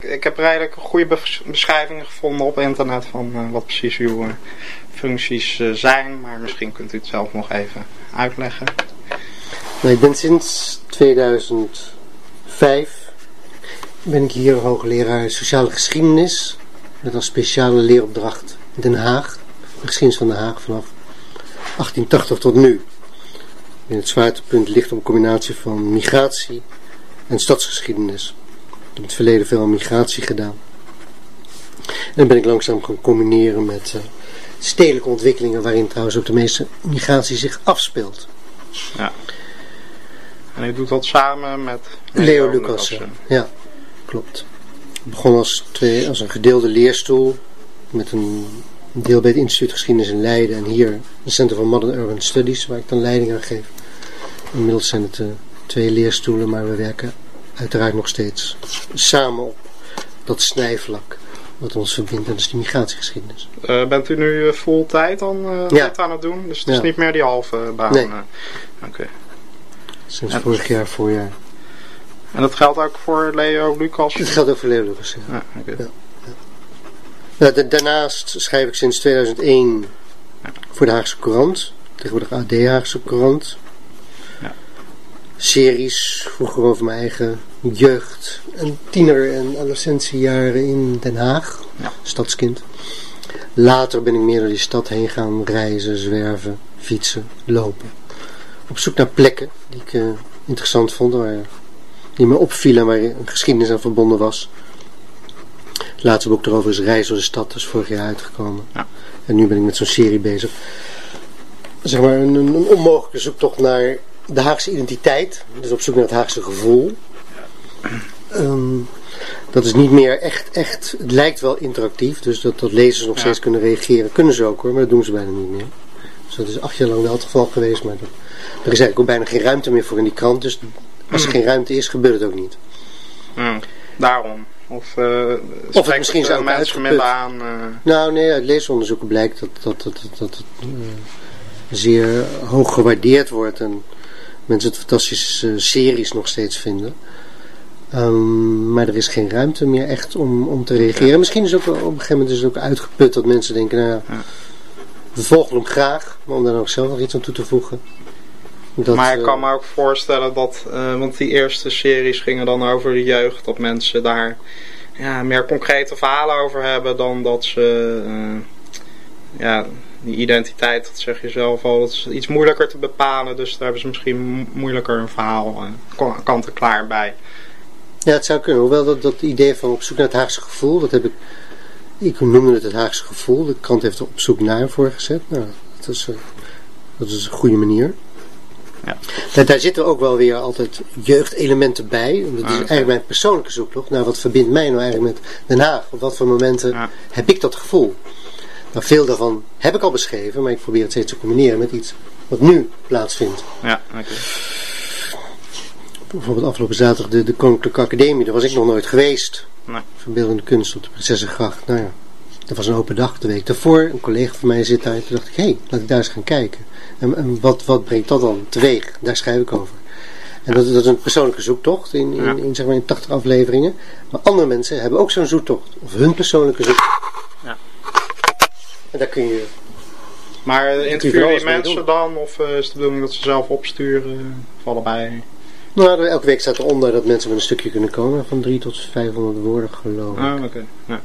Ik heb redelijk goede beschrijvingen gevonden op internet van uh, wat precies uw uh, functies uh, zijn. Maar misschien kunt u het zelf nog even uitleggen. Nou, ik ben sinds 2005 ben ik hier hoogleraar sociale geschiedenis. Met als speciale leeropdracht Den Haag. De geschiedenis van Den Haag vanaf 1880 tot nu. Het zwaartepunt ligt op een combinatie van migratie en stadsgeschiedenis. Ik in het verleden veel aan migratie gedaan. En dan ben ik langzaam gaan combineren met uh, stedelijke ontwikkelingen, waarin trouwens ook de meeste migratie zich afspeelt. Ja. En u doet dat samen met Leo, Leo Lucas. Ja, klopt. Ik begon als, twee, als een gedeelde leerstoel met een deel bij het instituut geschiedenis in Leiden en hier het Center for Modern Urban Studies, waar ik dan leiding aan geef. Inmiddels zijn het uh, twee leerstoelen, maar we werken uiteraard nog steeds samen op dat snijvlak wat ons verbindt. En dat is die migratiegeschiedenis. Uh, bent u nu uh, full tijd dan uh, ja. aan het doen? Dus het is niet meer die halve baan? Nee. Oké. Okay. Sinds en, vorig jaar voorjaar. En dat geldt ook voor Leo Lucas? Dat geldt ook voor Leo Lucas, ja. okay. ja. Daarnaast schrijf ik sinds 2001 voor de Haagse Courant. Tegenwoordig AD Haagse Courant. Series, vroeger over mijn eigen jeugd en tiener- en adolescentiejaren in Den Haag. Ja. Stadskind. Later ben ik meer door die stad heen gaan reizen, zwerven, fietsen, lopen. Op zoek naar plekken die ik uh, interessant vond, waar, die me opvielen, waar een geschiedenis aan verbonden was. Het laatste boek erover is Reis door de stad, dat is vorig jaar uitgekomen. Ja. En nu ben ik met zo'n serie bezig. Zeg maar een, een onmogelijke zoektocht naar de Haagse identiteit. Dus op zoek naar het Haagse gevoel. Um, dat is niet meer echt, echt, het lijkt wel interactief. Dus dat, dat lezers nog Ja. steeds kunnen reageren. Kunnen ze ook hoor, maar dat doen ze bijna niet meer. Dus dat is acht jaar lang wel het geval geweest. Maar dat, er is eigenlijk ook bijna geen ruimte meer voor in die krant. Dus als er geen ruimte is, gebeurt het ook niet. Mm. Daarom. Of, uh, Of het misschien uitgeput. met aan. Uh, Nou, nee, uit leesonderzoeken blijkt dat, dat, dat, dat, dat het uh, zeer hoog gewaardeerd wordt en mensen het fantastische series nog steeds vinden. Um, maar er is geen ruimte meer echt om, om te reageren. Ja. Misschien is ook op een gegeven moment is het ook uitgeput dat mensen denken, nou ja, we volgen hem graag, maar om daar nog zelf nog iets aan toe te voegen. Dat, maar ik eh, kan me ook voorstellen dat, eh, want die eerste series gingen dan over de jeugd, dat mensen daar ja, meer concrete verhalen over hebben dan dat ze, eh, ja, die identiteit, dat zeg je zelf al, dat is iets moeilijker te bepalen, dus daar hebben ze misschien mo- moeilijker een verhaal eh, kant en klaar bij. Ja, het zou kunnen. Hoewel dat, dat idee van op zoek naar het Haagse gevoel, dat heb ik. Ik noemde het het Haagse gevoel. De krant heeft er op zoek naar voorgezet. Nou, dat is, eh, dat is een goede manier. Ja. Daar, daar zitten ook wel weer altijd jeugdelementen bij. Dat is oké. eigenlijk mijn persoonlijke zoektocht. Nou, wat verbindt mij nou eigenlijk met Den Haag? Op wat voor momenten Ja. heb ik dat gevoel? Nou, veel daarvan heb ik al beschreven, maar ik probeer het steeds te combineren met iets wat nu plaatsvindt. Ja, oké. Bijvoorbeeld afgelopen zaterdag de, de Koninklijke Academie, daar was ik nog nooit geweest. Nee. Verbeeldende kunst op de Prinsessengracht. Nou ja, dat was een open dag de week daarvoor. Een collega van mij zit daar. Toen dacht ik, hé, hey, laat ik daar eens gaan kijken. En, en wat, wat brengt dat dan teweeg? Daar schrijf ik over. En dat, dat is een persoonlijke zoektocht in, in, Ja. in, zeg maar in 80 afleveringen. Maar andere mensen hebben ook zo'n zoektocht. Of hun persoonlijke zoektocht. Ja. En daar kun je... Maar eh, je interview wel je mensen doen. dan, of eh, is het de bedoeling dat ze zelf opsturen, of allebei? Nou, elke week staat eronder dat mensen met een stukje kunnen komen. Van 3 tot 500 woorden geloof ik. Ah, oké. Ja.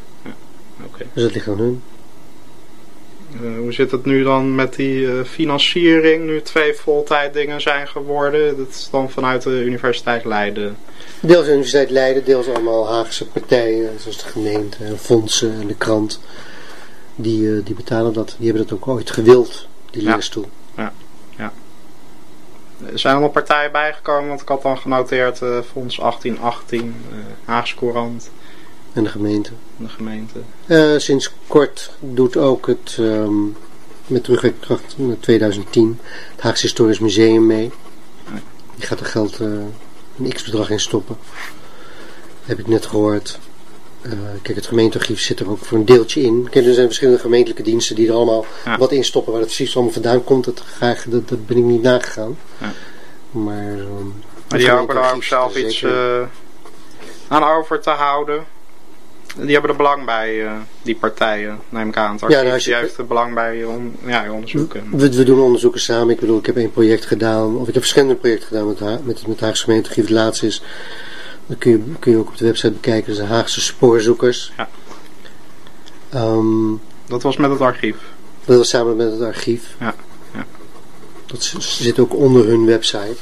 Dus dat ligt aan hun. Eh, hoe zit het nu dan met die eh, financiering? Nu twee voltijd dingen zijn geworden. Dat is dan vanuit de Universiteit Leiden. Deels de Universiteit Leiden, deels allemaal Haagse partijen, zoals de gemeente, en fondsen en de krant. Die, eh, die betalen dat. Die hebben dat ook ooit gewild, die Ja. leerstoel. Er zijn allemaal partijen bijgekomen, want ik had dan genoteerd eh, Fonds 1818, eh Haagse Courant, En de gemeente. de gemeente. Eh, sinds kort doet ook het, ehm, met terugwerkende kracht naar 2010, het Haagse Historisch Museum mee. Die gaat er geld, een x-bedrag in stoppen. Heb ik net gehoord. Eh, kijk, het gemeentearchief zit er ook voor een deeltje in. Kijk, er zijn verschillende gemeentelijke diensten die er allemaal Ja. wat in stoppen. Waar het precies allemaal vandaan komt, dat, graag, dat, dat ben ik niet nagegaan. Ja. Maar, ehm, Maar het die hopen daar ook zelf iets eh, aan over te houden. die hebben er belang bij, eh, die partijen, neem ik aan. Het Ja, nou, je- die heeft er belang bij on, ja, onderzoeken. We, we doen onderzoeken samen. Ik bedoel, ik heb één project gedaan, of ik heb verschillende projecten gedaan met, met, met de Haagse gemeentearchief. Het laatste is, dat kun je, kun je ook op de website bekijken, dat is de Haagse Spoorzoekers. Ja. Ehm, Dat was met het archief. dat was samen met het archief. Ja, ja. Dat zit ook onder hun website.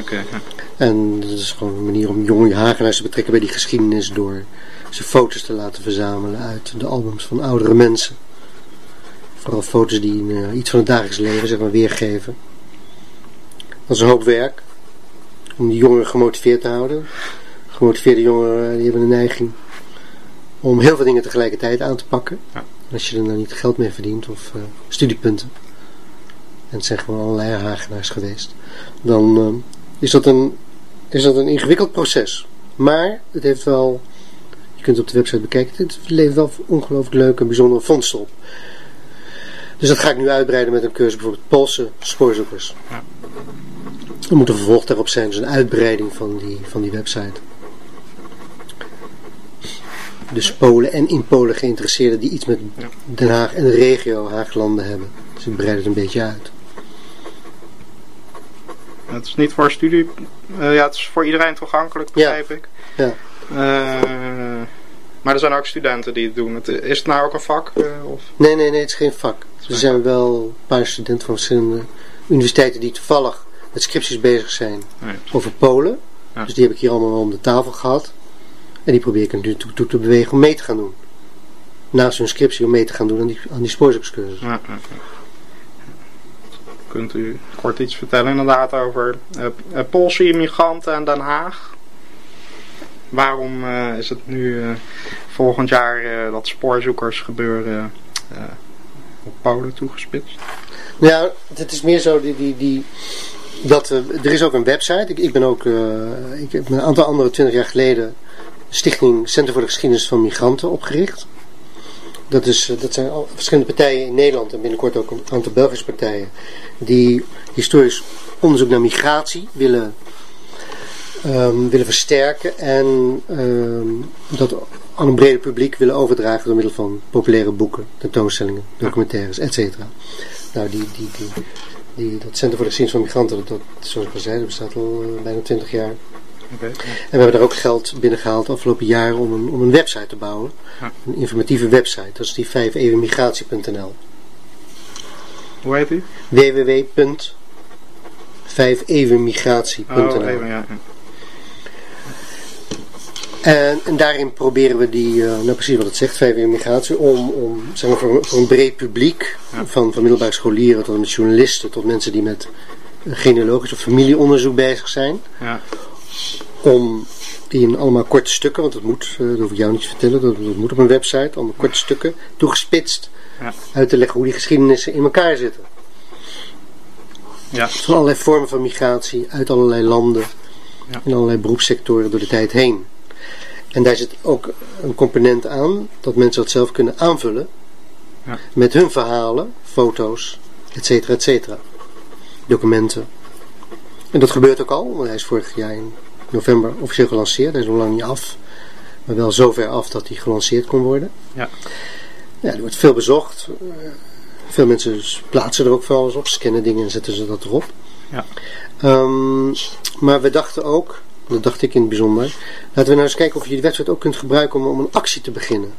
Oké, ja. En dat is gewoon een manier om jonge Hagenaars te betrekken bij die geschiedenis door ze foto's te laten verzamelen uit de albums van oudere mensen. Vooral foto's die eh, iets van het dagelijks leven zeg maar, weergeven. Dat is een hoop werk om die jongeren gemotiveerd te houden. Gemotiveerde jongeren die hebben een neiging om heel veel dingen tegelijkertijd aan te pakken. Ja. Als je er nou niet geld mee verdient of eh, studiepunten. En het zijn gewoon allerlei Hagenaars geweest. Dan eh, is dat een, is dat een ingewikkeld proces. Maar het heeft wel, je kunt het op de website bekijken, het levert wel ongelooflijk leuke en bijzondere vondsten op. Dus dat ga ik nu uitbreiden met een cursus, bijvoorbeeld Poolse spoorzoekers. Ja. Er moet een vervolg daarop zijn, dus een uitbreiding van die, van die website. Dus Polen en in Polen geïnteresseerden die iets met. Den Haag en de regio Haaglanden hebben. Dus ik breid het een beetje uit. Het is niet voor studie, eh, ja, het is voor iedereen toegankelijk, begrijp ik. Ja. Eh, maar er zijn ook studenten die het doen. Het, is het nou ook een vak? eh, of? Nee, nee, nee, het is geen vak. Er zijn wel een paar studenten van verschillende universiteiten die toevallig met scripties bezig zijn Nee. over Polen. Ja. Dus die heb ik hier allemaal om de tafel gehad. En die probeer ik er nu toe, toe te bewegen om mee te gaan doen. Naast hun scriptie om mee te gaan doen aan die, aan die spoorzoekscursus. Ja. Kunt u kort iets vertellen inderdaad over eh, eh, Poolse immigranten en Den Haag? Waarom eh, is het nu volgend jaar dat spoorzoekers gebeuren op Polen toegespitst? Nou, het is meer zo die, die, die, dat eh, er is ook een website. Ik, ik ben ook, eh, ik heb een aantal andere twintig jaar geleden Stichting Centrum voor de Geschiedenis van Migranten opgericht. Dat, is, eh, dat zijn al verschillende partijen in Nederland en binnenkort ook een aantal Belgische partijen die historisch onderzoek naar migratie willen, ehm, willen versterken en ehm, dat aan een breder publiek willen overdragen door middel van populaire boeken, tentoonstellingen, documentaires, etc. Nou, die, die, die, die, dat Centrum voor de Geschiedenis van Migranten, dat, zoals ik al zei, dat bestaat al eh, bijna 20 jaar. Oké. En we hebben daar ook geld binnengehaald de afgelopen jaren om een, om een website te bouwen. Ja. Een informatieve website. Dat is die 5evenmigratie.nl Hoe heet die? www.5evenmigratie.nl Oh, even, ja. En, en daarin proberen we die, eh, nou precies wat het zegt, 5 migratie, om, om zeg maar, voor, voor een breed publiek, Ja. van, van middelbare scholieren tot en met journalisten, tot mensen die met genealogisch of familieonderzoek bezig zijn, ja. om die in allemaal korte stukken, want dat moet, eh, dat hoef ik jou niet te vertellen, dat, dat moet op een website, allemaal korte stukken, toegespitst, Ja. uit te leggen hoe die geschiedenissen in elkaar zitten. Ja. Van allerlei vormen van migratie, uit allerlei landen, Ja. in allerlei beroepssectoren door de tijd heen. En daar zit ook een component aan dat mensen dat zelf kunnen aanvullen Ja. met hun verhalen, foto's, et cetera, et cetera. Documenten. En dat gebeurt ook al, want hij is vorig jaar in november officieel gelanceerd. Hij is nog lang niet af, maar wel zover af dat hij gelanceerd kon worden. Ja. Ja, die wordt veel bezocht. Veel mensen plaatsen er ook van alles op, scannen dingen en zetten ze dat erop. Ja. Ehm, maar we dachten ook, dat dacht ik in het bijzonder, laten we nou eens kijken of je die website ook kunt gebruiken om, om een actie te beginnen.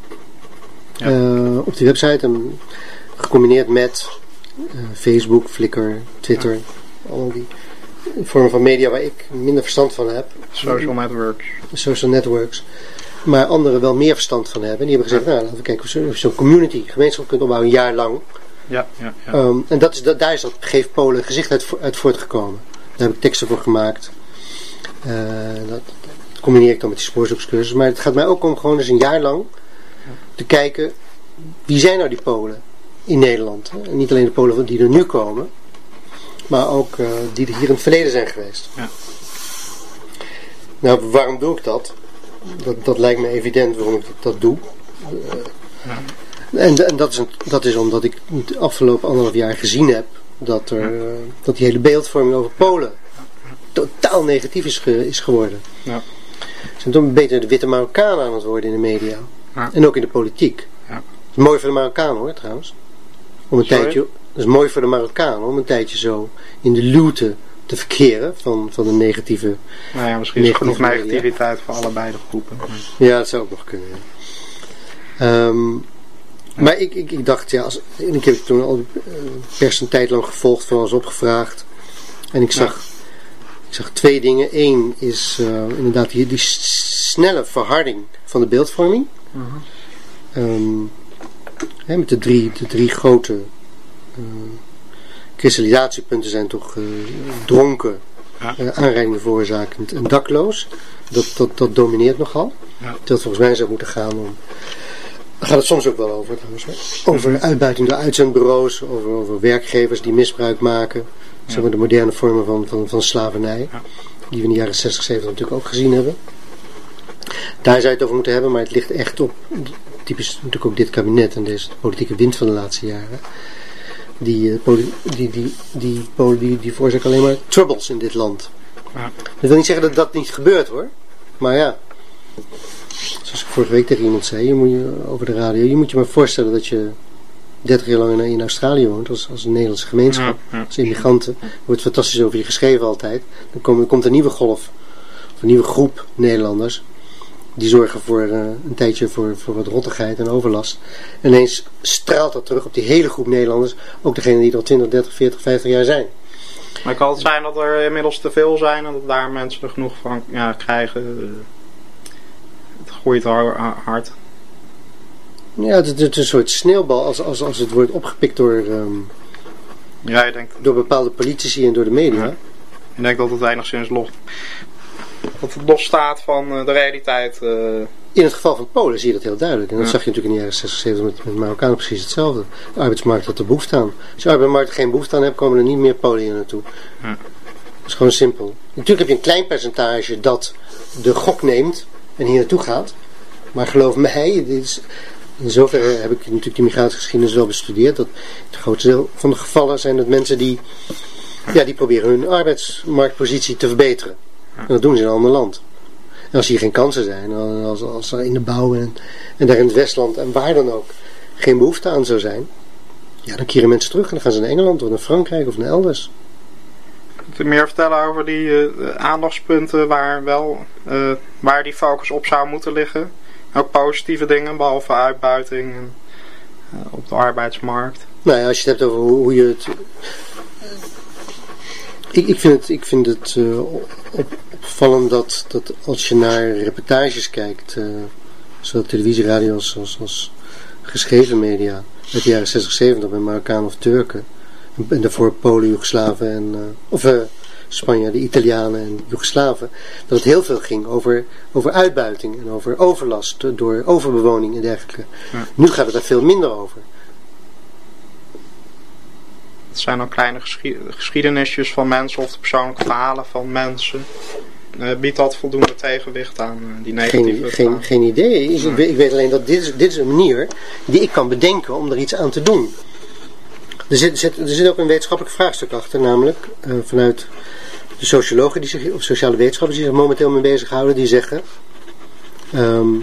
Ja. Eh, op die website, en gecombineerd met eh, Facebook, Flickr, Twitter, al die vormen van media waar ik minder verstand van heb, Social networks. social networks, maar anderen wel meer verstand van hebben. En die hebben gezegd, nou laten we kijken of je zo'n community, gemeenschap kunt opbouwen, een jaar lang. Ja, ja, ja. Ehm, en dat is, dat, daar is dat Geef Polen gezicht uit voortgekomen. Daar heb ik teksten voor gemaakt. Eh, dat, combineer ik dan met die spoorzoekscursus. Maar het gaat mij ook om gewoon eens een jaar lang te kijken wie zijn nou die Polen in Nederland. En niet alleen de Polen die er nu komen, maar ook eh, die er hier in het verleden zijn geweest. Ja. Nou, waarom doe ik dat? Dat, dat lijkt me evident waarom ik dat doe. Ja. En, en dat, is dat is omdat ik het afgelopen anderhalf jaar gezien heb dat, er, eh, dat die hele beeldvorming over Polen totaal negatief is, ge- is geworden. Ja. zijn toch beetje de witte Marokkanen aan het worden in de media. Ja. En ook in de politiek. Ja. Dat is mooi voor de Marokkanen hoor, trouwens. Om een Sorry? tijdje, dat is mooi voor de Marokkanen om een tijdje zo in de luwte te verkeren van, van de negatieve... Nou ja, misschien is er genoeg media. negativiteit voor allebei de groepen. Ja, dat zou ook nog kunnen. ja. Ehm, Maar ik, ik, ik dacht, ja, als, en ik heb toen al eh, pers een tijd lang gevolgd, van alles opgevraagd. En ik zag, ik zag twee dingen. Eén is eh, inderdaad die, snelle verharding van de beeldvorming. Ehm, hè, met de drie, de drie grote eh, kristallisatiepunten zijn toch eh, dronken, Ja. aanrijdingen veroorzakend en dakloos. Dat, dat, dat domineert nogal. Ja. Terwijl het volgens mij zou moeten gaan om. Daar gaat het soms ook wel over trouwens. hoor. Over uitbuiting door uitzendbureaus, over, over werkgevers die misbruik maken. Zeg maar de moderne vormen van, van, van slavernij. Ja. Die we in de jaren 60, 70 natuurlijk ook gezien hebben. Daar zou je het over moeten hebben, maar het ligt echt op. Typisch natuurlijk ook dit kabinet en deze politieke wind van de laatste jaren. Die, eh, die, die, die, poli- die, die veroorzaken alleen maar troubles in dit land. Ja. Dat wil niet zeggen dat dat niet gebeurt hoor. Maar ja, zoals ik vorige week tegen iemand zei, je moet je, over de radio, je moet je maar voorstellen dat je 30 jaar lang in, in Australië woont, als, als een Nederlandse gemeenschap, Ja, ja. als immigranten. Er wordt fantastisch over je geschreven altijd. Dan komt, komt een nieuwe golf, of een nieuwe groep Nederlanders. Die zorgen voor eh, een tijdje voor, voor wat rottigheid en overlast. En ineens straalt dat terug op die hele groep Nederlanders. Ook degenen die er al 20, 30, 40, 50 jaar zijn. Maar het kan altijd zijn dat er inmiddels te veel zijn en dat daar mensen er genoeg van ja, krijgen. Eh, Het hard. Ja, het, is een soort sneeuwbal als, als, als het wordt opgepikt door, ehm, Ja, ik denk, door bepaalde politici en door de media. Ja. ik denk dat het enigszins los, dat het los staat van eh, de realiteit. eh. In het geval van Polen zie je dat heel duidelijk. En dat Ja. zag je natuurlijk in de jaren 60, 70 met, met Marokkanen precies hetzelfde. De arbeidsmarkt had er behoefte aan. Als je arbeidsmarkt geen behoefte aan hebt, komen er niet meer Polen hier naartoe. Ja. Dat is gewoon simpel. Natuurlijk heb je een klein percentage dat de gok neemt en hier naartoe gaat. Maar geloof mij, dit is, in zoverre heb ik natuurlijk die migratiegeschiedenis wel bestudeerd. Dat het grootste deel van de gevallen zijn dat mensen die, ja, die proberen hun arbeidsmarktpositie te verbeteren. En dat doen ze in een ander land. En als hier geen kansen zijn, en als, als er in de bouw en, en daar in het Westland en waar dan ook geen behoefte aan zou zijn, ja, dan keren mensen terug en dan gaan ze naar Engeland of naar Frankrijk of naar elders. Meer vertellen over die eh, aandachtspunten waar, wel, eh, waar die focus op zou moeten liggen? Ook positieve dingen, behalve uitbuiting en, eh, op de arbeidsmarkt. Nou ja, als je het hebt over hoe, je het. Ik, ik vind het, ik vind het op- opvallend dat, dat als je naar reportages kijkt, zowel televisie, radio als, als, geschreven media, uit de jaren 60, 70 met Marokkanen of Turken, en daarvoor Polen, Joegoslaven en. eh, of eh, Spanje, de Italianen en Joegoslaven, dat het heel veel ging over, over uitbuiting en over overlast door overbewoning en dergelijke. Ja. Nu gaat het daar veel minder over. Het zijn dan kleine geschi- geschiedenisjes van mensen of de persoonlijke verhalen van mensen. Eh, biedt dat voldoende tegenwicht aan die negatieve Geen, geen, geen idee. Ik, weet- ik weet alleen dat dit is, dit is een manier die ik kan bedenken om er iets aan te doen. Er zit, zit, er zit ook een wetenschappelijk vraagstuk achter, namelijk eh, vanuit de sociologen die zich, of sociale wetenschappers die zich momenteel mee bezighouden, die zeggen. ehm,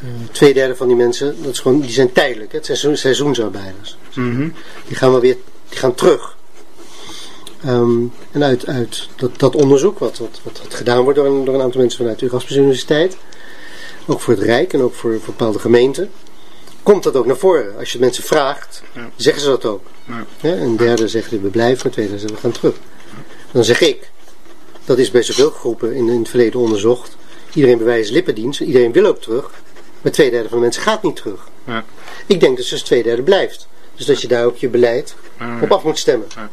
eh, twee derde van die mensen, dat is gewoon, die zijn tijdelijk, hè, het zijn seizoen- seizoensarbeiders. Mhm. Die gaan wel weer, die gaan terug. Ehm, en uit, uit dat, dat onderzoek, wat, wat, wat, wat gedaan wordt door een, door een aantal mensen vanuit de Erasmus Universiteit, ook voor het Rijk en ook voor, voor bepaalde gemeenten, komt dat ook naar voren. Als je mensen vraagt, Ja. zeggen ze dat ook. Ja. Ja, een derde zegt we blijven, een tweede zegt we gaan terug. Dan zeg ik, dat is bij zoveel groepen in, in het verleden onderzocht. Iedereen bewijst lippendienst, iedereen wil ook terug. Maar twee derde van de mensen gaat niet terug. Ja. Ik denk dat dus twee derde blijft. Dus dat je daar ook je beleid op af moet stemmen. Ja.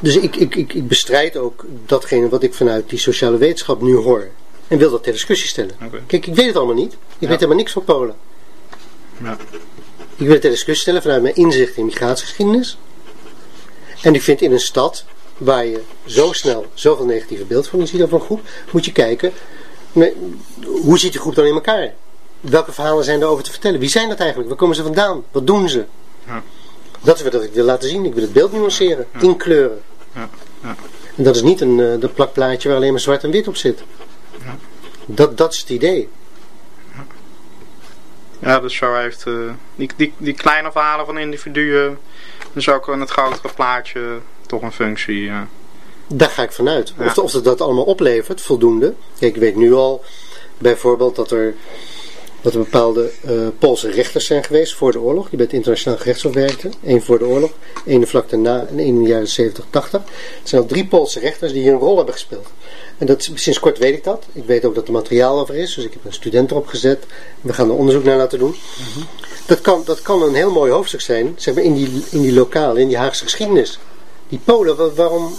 Dus ik, ik, ik, ik bestrijd ook datgene wat ik vanuit die sociale wetenschap nu hoor. En wil dat ter discussie stellen. Kijk, ik weet het allemaal niet. Ik weet helemaal niks van Polen. Ja. Ik wil het ter discussie stellen vanuit mijn inzicht in migratiegeschiedenis. En ik vind in een stad waar je zo snel zoveel negatieve beeldvorming ziet over een groep, moet je kijken, hoe ziet die groep dan in elkaar? Welke verhalen zijn er over te vertellen? Wie zijn dat eigenlijk? Waar komen ze vandaan? Wat doen ze? Ja. Dat is wat ik wil laten zien. Ik wil het beeld nuanceren, inkleuren. Ja. Ja. En dat is niet een, uh, de plakplaatje waar alleen maar zwart en wit op zit. Ja. Dat, dat is het idee. Ja, dus zo heeft uh, die, die, die kleine verhalen van individuen, dus ook in het grotere plaatje toch een functie. Ja. Daar ga ik vanuit. Ja. Of, of het dat allemaal oplevert, voldoende. Kijk, ik weet nu al bijvoorbeeld dat er dat er bepaalde uh, Poolse rechters zijn geweest voor de oorlog, die bij het internationaal gerechtshof werkten. Eén voor de oorlog, één vlak daarna en één in de jaren 70, 80. Er zijn al drie Poolse rechters die hier een rol hebben gespeeld. En dat, sinds kort weet ik dat. Ik weet ook dat er materiaal over is, dus ik heb een student erop gezet. We gaan er onderzoek naar laten doen. Mm -hmm. dat, kan, dat kan een heel mooi hoofdstuk zijn, zeg maar in die, in die lokale, in die Haagse geschiedenis. Die Polen, waarom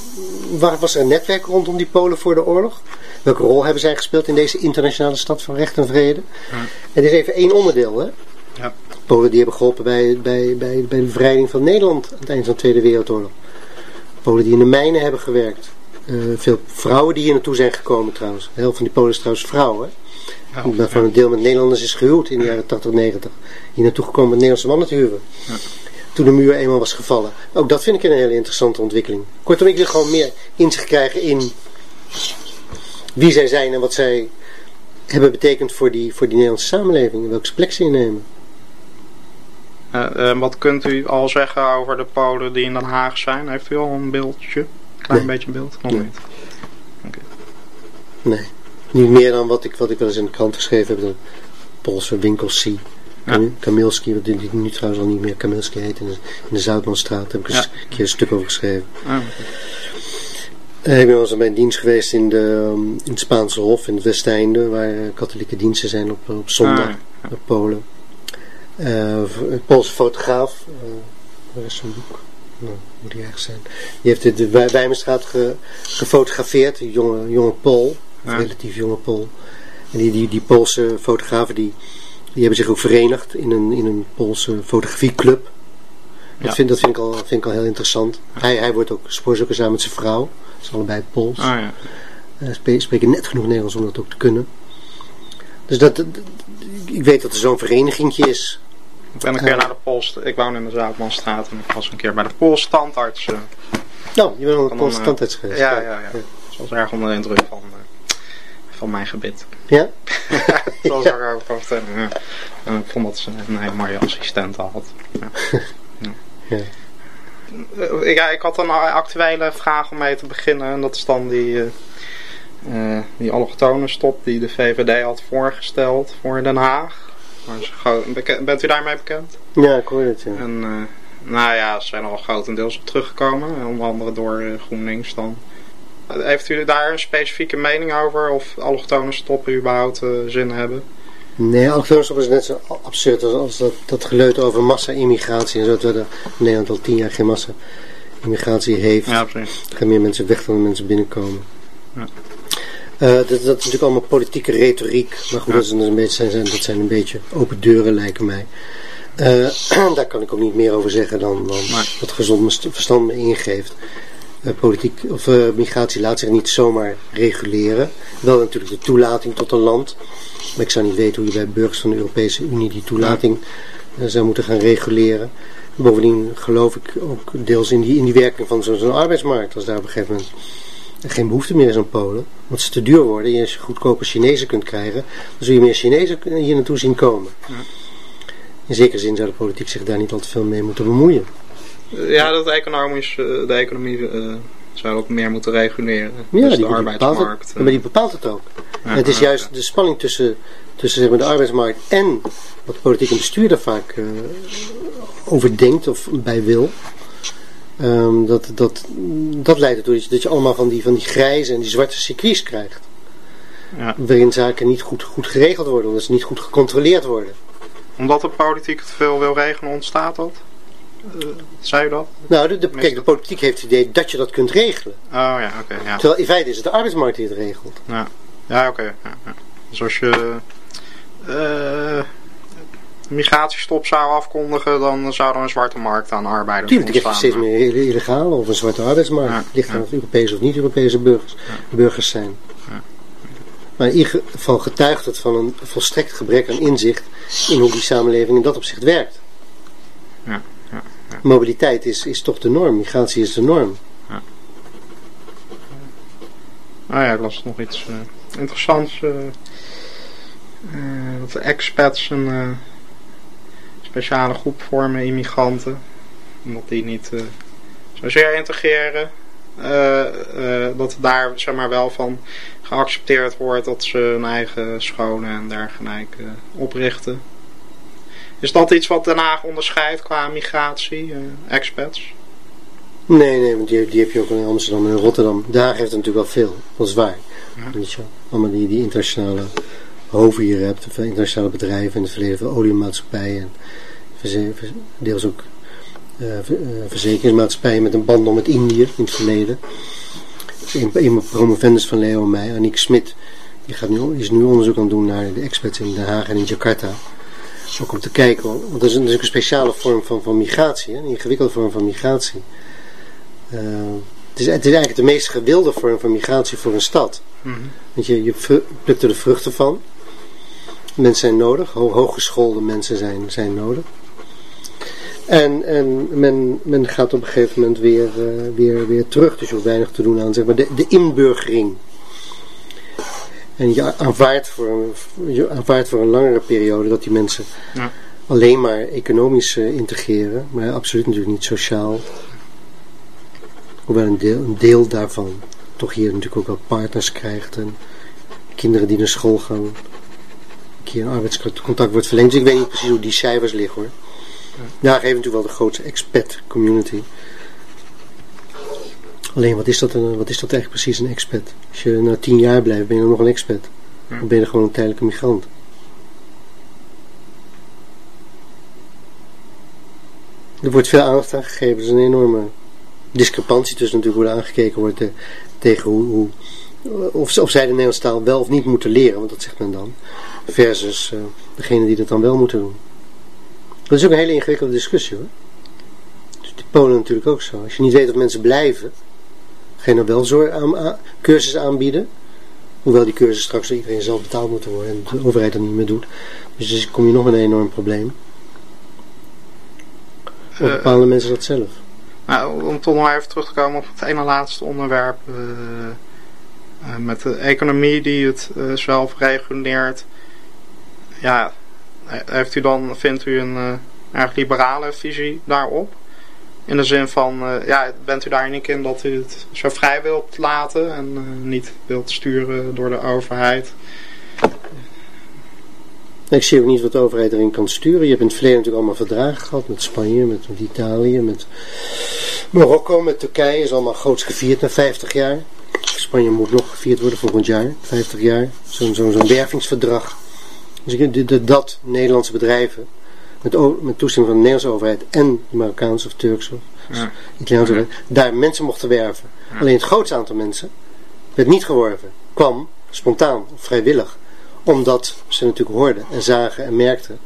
waar was er een netwerk rondom die Polen voor de oorlog? Welke rol hebben zij gespeeld in deze internationale stad van recht en vrede? Ja. Het is even één onderdeel. Hè? Ja. Polen die hebben geholpen bij, bij, bij, bij de bevrijding van Nederland aan het eind van de Tweede Wereldoorlog. Polen die in de mijnen hebben gewerkt. Uh, veel vrouwen die hier naartoe zijn gekomen trouwens. De helft van die Polen is trouwens vrouwen. Ja, waarvan een deel met Nederlanders is gehuwd in de jaren 80, 90. Hier naartoe gekomen met Nederlandse mannen te huwen. Ja. Toen de muur eenmaal was gevallen. Ook dat vind ik een hele interessante ontwikkeling. Kortom, ik wil gewoon meer inzicht krijgen in wie zij zijn en wat zij hebben betekend voor die, voor die Nederlandse samenleving. En welke plek ze innemen. Uh, uh, wat kunt u al zeggen over de Polen die in Den Haag zijn? Heeft u al een beeldje? Een klein Nee. beetje een beeld? Nog Nee. niet. Oké. Nee, niet meer dan wat ik, wat ik wel eens in de krant geschreven heb. De Poolse winkels zie. Ja. Kamilski, wat die nu trouwens al niet meer Kamilski heet. In de, in de Zuidmanstraat heb ik eens Ja. een keer een stuk over geschreven. Ah, oké. Eh, ik ben wel eens bij een dienst geweest in, de, um, in het Spaanse Hof in het Westeinde, waar eh, katholieke diensten zijn op, op zondag, Ah, ja. op Polen. Eh, een Poolse fotograaf, eh waar is zijn boek? Nou, moet die ergens zijn. Die heeft de, de Wij- Wijmenstraat ge, gefotografeerd, een jonge, jonge Pool, Ja. relatief jonge Pool. En die, die, die Poolse fotografen die, die hebben zich ook verenigd in een, in een Poolse fotografieclub. Dat, Ja. vind, dat vind, ik al, vind ik al heel interessant. Hij, hij wordt ook spoorzoeker samen met zijn vrouw. Dat is allebei Pools. Ah, ja. Eh, spreken net genoeg Nederlands om dat ook te kunnen. Dus dat, dat- ik weet dat er zo'n verenigingje is. Ik ben een keer naar de Poolst. Ik woon in de Zuidmanstraat en ik was een keer bij de Poolse standarts. eh. Nou, je bent een een, standaards geweest. ja, ja, ja. Was erg onder de indruk van, eh, van mijn gebit. Ja? Zoals ik ook over vertellen. En ik vond dat ze een hele mooie assistent had. Ja. Ja. Eh, Ja, ik had een actuele vraag om mee te beginnen. En dat is dan die, eh, eh, die allochtonenstop die de VVD had voorgesteld voor Den Haag. Maar Bent u daarmee bekend? Ja, ik hoor het, ja. En eh, nou ja, ze zijn al grotendeels op teruggekomen. Onder andere door eh, GroenLinks dan. Heeft u daar een specifieke mening over? Of allochtone stoppen überhaupt eh, zin hebben? Nee, allochtonenstop is net zo absurd als, als dat, dat geleuter over massa-immigratie. En zo, in Nederland al tien jaar geen massa-immigratie heeft. Ja, precies. Er gaan meer mensen weg dan er mensen binnenkomen. Ja. Eh, dat, dat is natuurlijk allemaal politieke retoriek. Maar goed, Ja. dat, is een beetje, zijn, zijn- dat zijn een beetje open deuren lijken mij. Eh, daar kan ik ook niet meer over zeggen dan, dan wat gezond verstand me ingeeft. Eh, politiek, of, migratie laat zich niet zomaar reguleren. Wel natuurlijk de toelating tot een land. Maar ik zou niet weten hoe je bij burgers van de Europese Unie die toelating zou moeten gaan reguleren. Bovendien geloof ik ook deels in die, in die werking van zo'n arbeidsmarkt. Als daar op een gegeven moment geen behoefte meer is aan Polen. Want ze te duur worden. En als je goedkope Chinezen kunt krijgen, dan zul je meer Chinezen hier naartoe zien komen. Ja. In zekere zin zou de politiek zich daar niet al te veel mee moeten bemoeien. Eh, Ja, dat economisch, de economie eh, zou ook meer moeten reguleren. Ja, dus de arbeidsmarkt. het, maar die bepaalt het ook. ja, het is ja, juist de spanning tussen, tussen zeg maar, de arbeidsmarkt en wat de politiek en bestuur daar vaak eh, over denkt of bij wil. Ehm, dat, dat, dat leidt ertoe dat je, dat je allemaal van die, van die grijze en die zwarte circuits krijgt. Ja. Waarin zaken niet goed, goed geregeld worden, omdat ze niet goed gecontroleerd worden. Omdat de politiek te veel wil regelen, ontstaat dat? Eh, zei u dat? Nou, de, kijk, de politiek heeft het idee dat je dat kunt regelen. Oh ja, oké. ja. Terwijl in feite is het de arbeidsmarkt die het regelt. Ja, ja oké. ja, ja. Dus als je eh migratiestop zou afkondigen, dan zou er een zwarte markt aan arbeiders Tuurlijk, je hebt ontstaan. steeds meer ille- illegale of een zwarte arbeidsmarkt. Ja, Het ligt ja. aan of Europese of niet-Europese burgers, burgers zijn. Maar in ieder geval getuigt het van een volstrekt gebrek aan inzicht in hoe die samenleving in dat opzicht werkt. Ja, ja, ja. Mobiliteit is, is toch de norm, migratie is de norm. Nou ja, ik las nog iets uh, interessants. Uh, dat de expats een speciale groep vormen, immigranten. Omdat die niet zozeer integreren. dat daar zeg maar, wel van geaccepteerd wordt dat ze hun eigen scholen en dergelijke oprichten. Is dat iets wat Den Haag onderscheidt qua migratie, expats? Nee, nee, want die, die heb je ook in Amsterdam en in Rotterdam. Daar heeft het natuurlijk wel veel, dat is waar. Ja. Allemaal die, die internationale hoven hier hebt, of internationale bedrijven in het verleden, van oliemaatschappijen en deels ook uh, verzekeringsmaatschappijen met een band nog met Indië in het verleden. Een, een promovendus van Leo en mij, Aniek Smit, die, gaat nu, is nu onderzoek aan het doen naar de experts in Den Haag en in Jakarta. Ook om te kijken, want dat is, een, een speciale vorm van, van migratie, een ingewikkelde vorm van migratie. Uh, het, is, het is eigenlijk de meest gewilde vorm van migratie voor een stad. Mm Want je, je plukt er de vruchten van. Mensen zijn nodig, ho hooggeschoolde mensen zijn, zijn nodig. En, en men, men gaat op een gegeven moment weer, uh, weer, weer terug. Dus je hoeft weinig te doen aan zeg maar, de, de inburgering. En je aanvaardt, voor, je aanvaardt voor een langere periode dat die mensen ja. alleen maar economisch uh, integreren. Maar absoluut natuurlijk niet sociaal Hoewel een deel, een deel daarvan toch hier natuurlijk ook wel partners krijgt. En kinderen die naar school gaan. Keer een arbeidscontact wordt verlengd. Dus ik weet niet precies hoe die cijfers liggen hoor. Ja, geven natuurlijk wel de grootste expat community. Alleen wat is dat, een, wat is dat eigenlijk precies een expat? Als je na tien jaar blijft, ben je dan nog een expat? Of ben je gewoon een tijdelijke migrant? Er wordt veel aandacht aan gegeven. Dat is een enorme discrepantie tussen natuurlijk hoe er aangekeken wordt eh, tegen hoe, hoe of, of zij de Nederlandse taal wel of niet moeten leren, want dat zegt men dan, versus uh, degene die dat dan wel moeten doen. Dat is ook een hele ingewikkelde discussie hoor. Dus die Polen natuurlijk ook zo. Als je niet weet of mensen blijven, ga je dan wel zorg aan, cursus aanbieden. Hoewel die cursus straks door iedereen zelf betaald moeten worden en de overheid dat niet meer doet. Dus, dus kom je nog met een enorm probleem. Of eh, bepalen mensen dat zelf? Nou, om toch nog even terug te komen op het ene laatste onderwerp. Uh, uh, met de economie die het zelf reguleert. Ja, heeft u dan, vindt u een erg liberale visie daarop? In de zin van, ja, bent u daar niet in dat u het zo vrij wilt laten en niet wilt sturen door de overheid? Ik zie ook niet wat de overheid erin kan sturen. Je hebt in het verleden natuurlijk allemaal verdragen gehad met Spanje, met, Italië, met Marokko, met Turkije. is allemaal groots gevierd na 50 jaar. Spanje moet nog gevierd worden volgend jaar, 50 jaar. Zo'n zo, zo wervingsverdrag. Dus dat Nederlandse bedrijven, met, met toestemming van de Nederlandse overheid en de Marokkaanse of Turkse of ja. Italiaanse overheid, daar mensen mochten werven. Alleen het grootste aantal mensen werd niet geworven. Kwam spontaan, vrijwillig omdat ze natuurlijk hoorden en zagen en merkten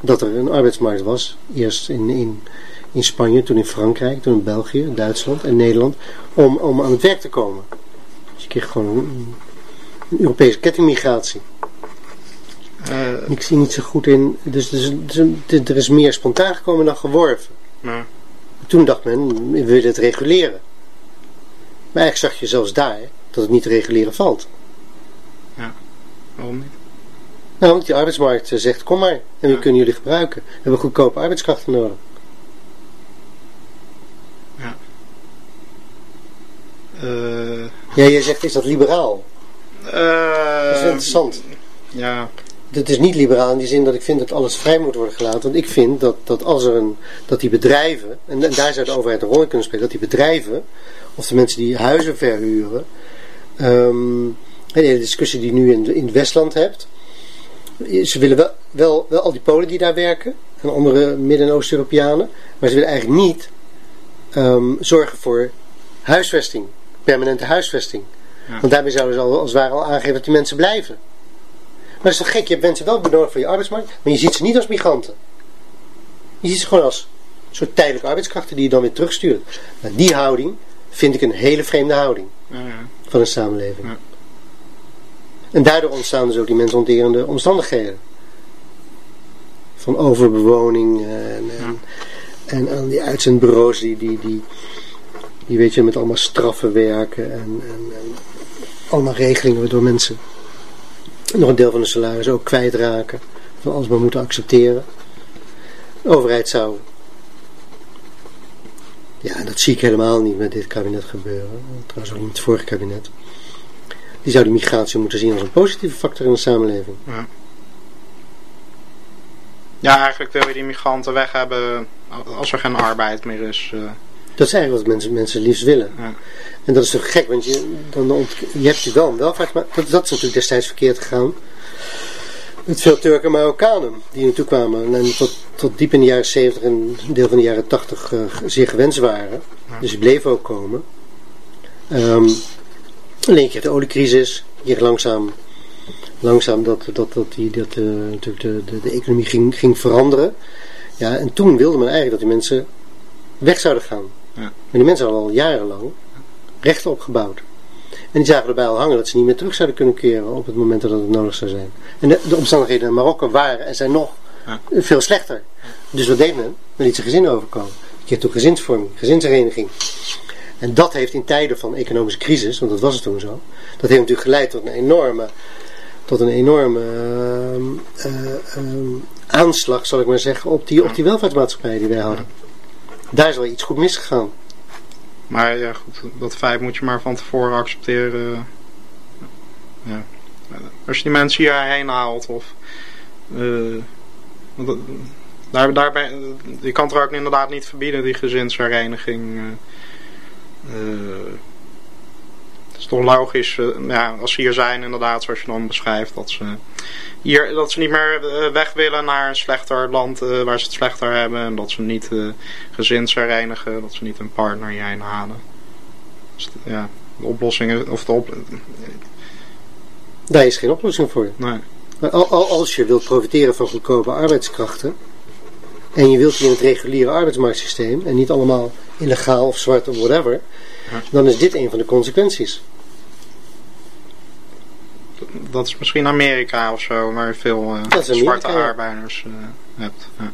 dat er een arbeidsmarkt was. Eerst in, in, in Spanje, toen in Frankrijk, toen in België, Duitsland en Nederland. Om, om aan het werk te komen. Dus je kreeg gewoon een, een Europese kettingmigratie. Uh, ik zie niet zo goed in. Dus, dus, dus, er is meer spontaan gekomen dan geworven. Toen dacht men, we willen het reguleren. Maar eigenlijk zag je zelfs daar dat het niet te reguleren valt. Ja, waarom niet? Nou, want die arbeidsmarkt eh, zegt, kom maar, en we kunnen jullie gebruiken. We hebben goedkope arbeidskrachten nodig. Ja. Uh, ja, jij zegt, is dat liberaal? Uh, dat is interessant. Ja. Het is niet liberaal in die zin dat ik vind dat alles vrij moet worden gelaten. Want ik vind dat, dat als er een, dat die bedrijven, en, daar zou de overheid een rol in kunnen spelen, dat die bedrijven, of de mensen die huizen verhuren, um, de hele discussie die je nu in, in het Westland hebt, ze willen wel, wel, wel al die Polen die daar werken en andere Midden- en Oost-Europeanen, maar ze willen eigenlijk niet um, zorgen voor huisvesting, permanente huisvesting. Ja. Want daarmee zouden ze al, als het ware al aangeven dat die mensen blijven. Maar dat is toch gek, je hebt mensen wel benodigd voor je arbeidsmarkt, maar je ziet ze niet als migranten. Je ziet ze gewoon als soort tijdelijke arbeidskrachten die je dan weer terugstuurt. Maar die houding vind ik een hele vreemde houding ja, ja. van een samenleving. En daardoor ontstaan dus ook die mensonterende omstandigheden. Van overbewoning en, en, en aan die uitzendbureaus die, die, die, die weet je met allemaal straffen werken en, en, en allemaal regelingen waardoor mensen nog een deel van hun salaris ook kwijtraken. Van alles maar moeten accepteren. De overheid zou... Ja, dat zie ik helemaal niet met dit kabinet gebeuren. Trouwens ook niet het vorige kabinet. Die zou die migratie moeten zien als een positieve factor in de samenleving. Ja. Ja, eigenlijk wil je die migranten weg hebben als er geen arbeid meer is. Uh. Dat is eigenlijk wat mensen, mensen liefst willen. Ja. En dat is toch gek, want je, dan je hebt je wel een welvaart, maar dat, dat is natuurlijk destijds verkeerd gegaan. Met veel Turken en Marokkanen die naartoe kwamen en tot, tot diep in de jaren 70 en een deel van de jaren 80 uh, zeer gewenst waren. Ja. Dus die bleven ook komen. Um, alleen kreeg de oliecrisis, hier langzaam, langzaam dat, dat, dat, die, dat uh, natuurlijk de, de, de economie ging, ging veranderen. Ja, en toen wilde men eigenlijk dat die mensen weg zouden gaan. Maar die mensen hadden al jarenlang rechten opgebouwd. En die zagen erbij al hangen dat ze niet meer terug zouden kunnen keren op het moment dat het nodig zou zijn. En de, de omstandigheden in Marokko waren en zijn nog Ja. veel slechter. Dus wat deed men? Men liet zijn gezin overkomen. Je kreeg toen gezinsvorming, gezinshereniging. En dat heeft in tijden van economische crisis, want dat was het toen zo, dat heeft natuurlijk geleid tot een enorme, tot een enorme uh, uh, uh, aanslag, zal ik maar zeggen, op die, op die welvaartsmaatschappij die wij hadden. Daar is wel iets goed misgegaan. Maar ja, goed, dat feit moet je maar van tevoren accepteren. Ja. Als je die mensen hierheen haalt, of. Uh, daar, daarbij, je kan het er ook inderdaad niet verbieden, die gezinshereniging. Uh, uh, het is toch logisch, ja, als ze hier zijn, inderdaad, zoals je dan beschrijft, dat ze, hier, dat ze niet meer weg willen naar een slechter land waar ze het slechter hebben. En dat ze niet gezinsherenigen, dat ze niet een partner hierheen halen. Dus, ja, de oplossingen, of de op... Daar is geen oplossing voor. Nee. Als je wilt profiteren van goedkope arbeidskrachten en je wilt die in het reguliere arbeidsmarktsysteem en niet allemaal illegaal of zwart of whatever, dan is dit een van de consequenties. Dat is misschien Amerika of zo, waar je veel uh, zwarte arbeiders uh, hebt. Ja.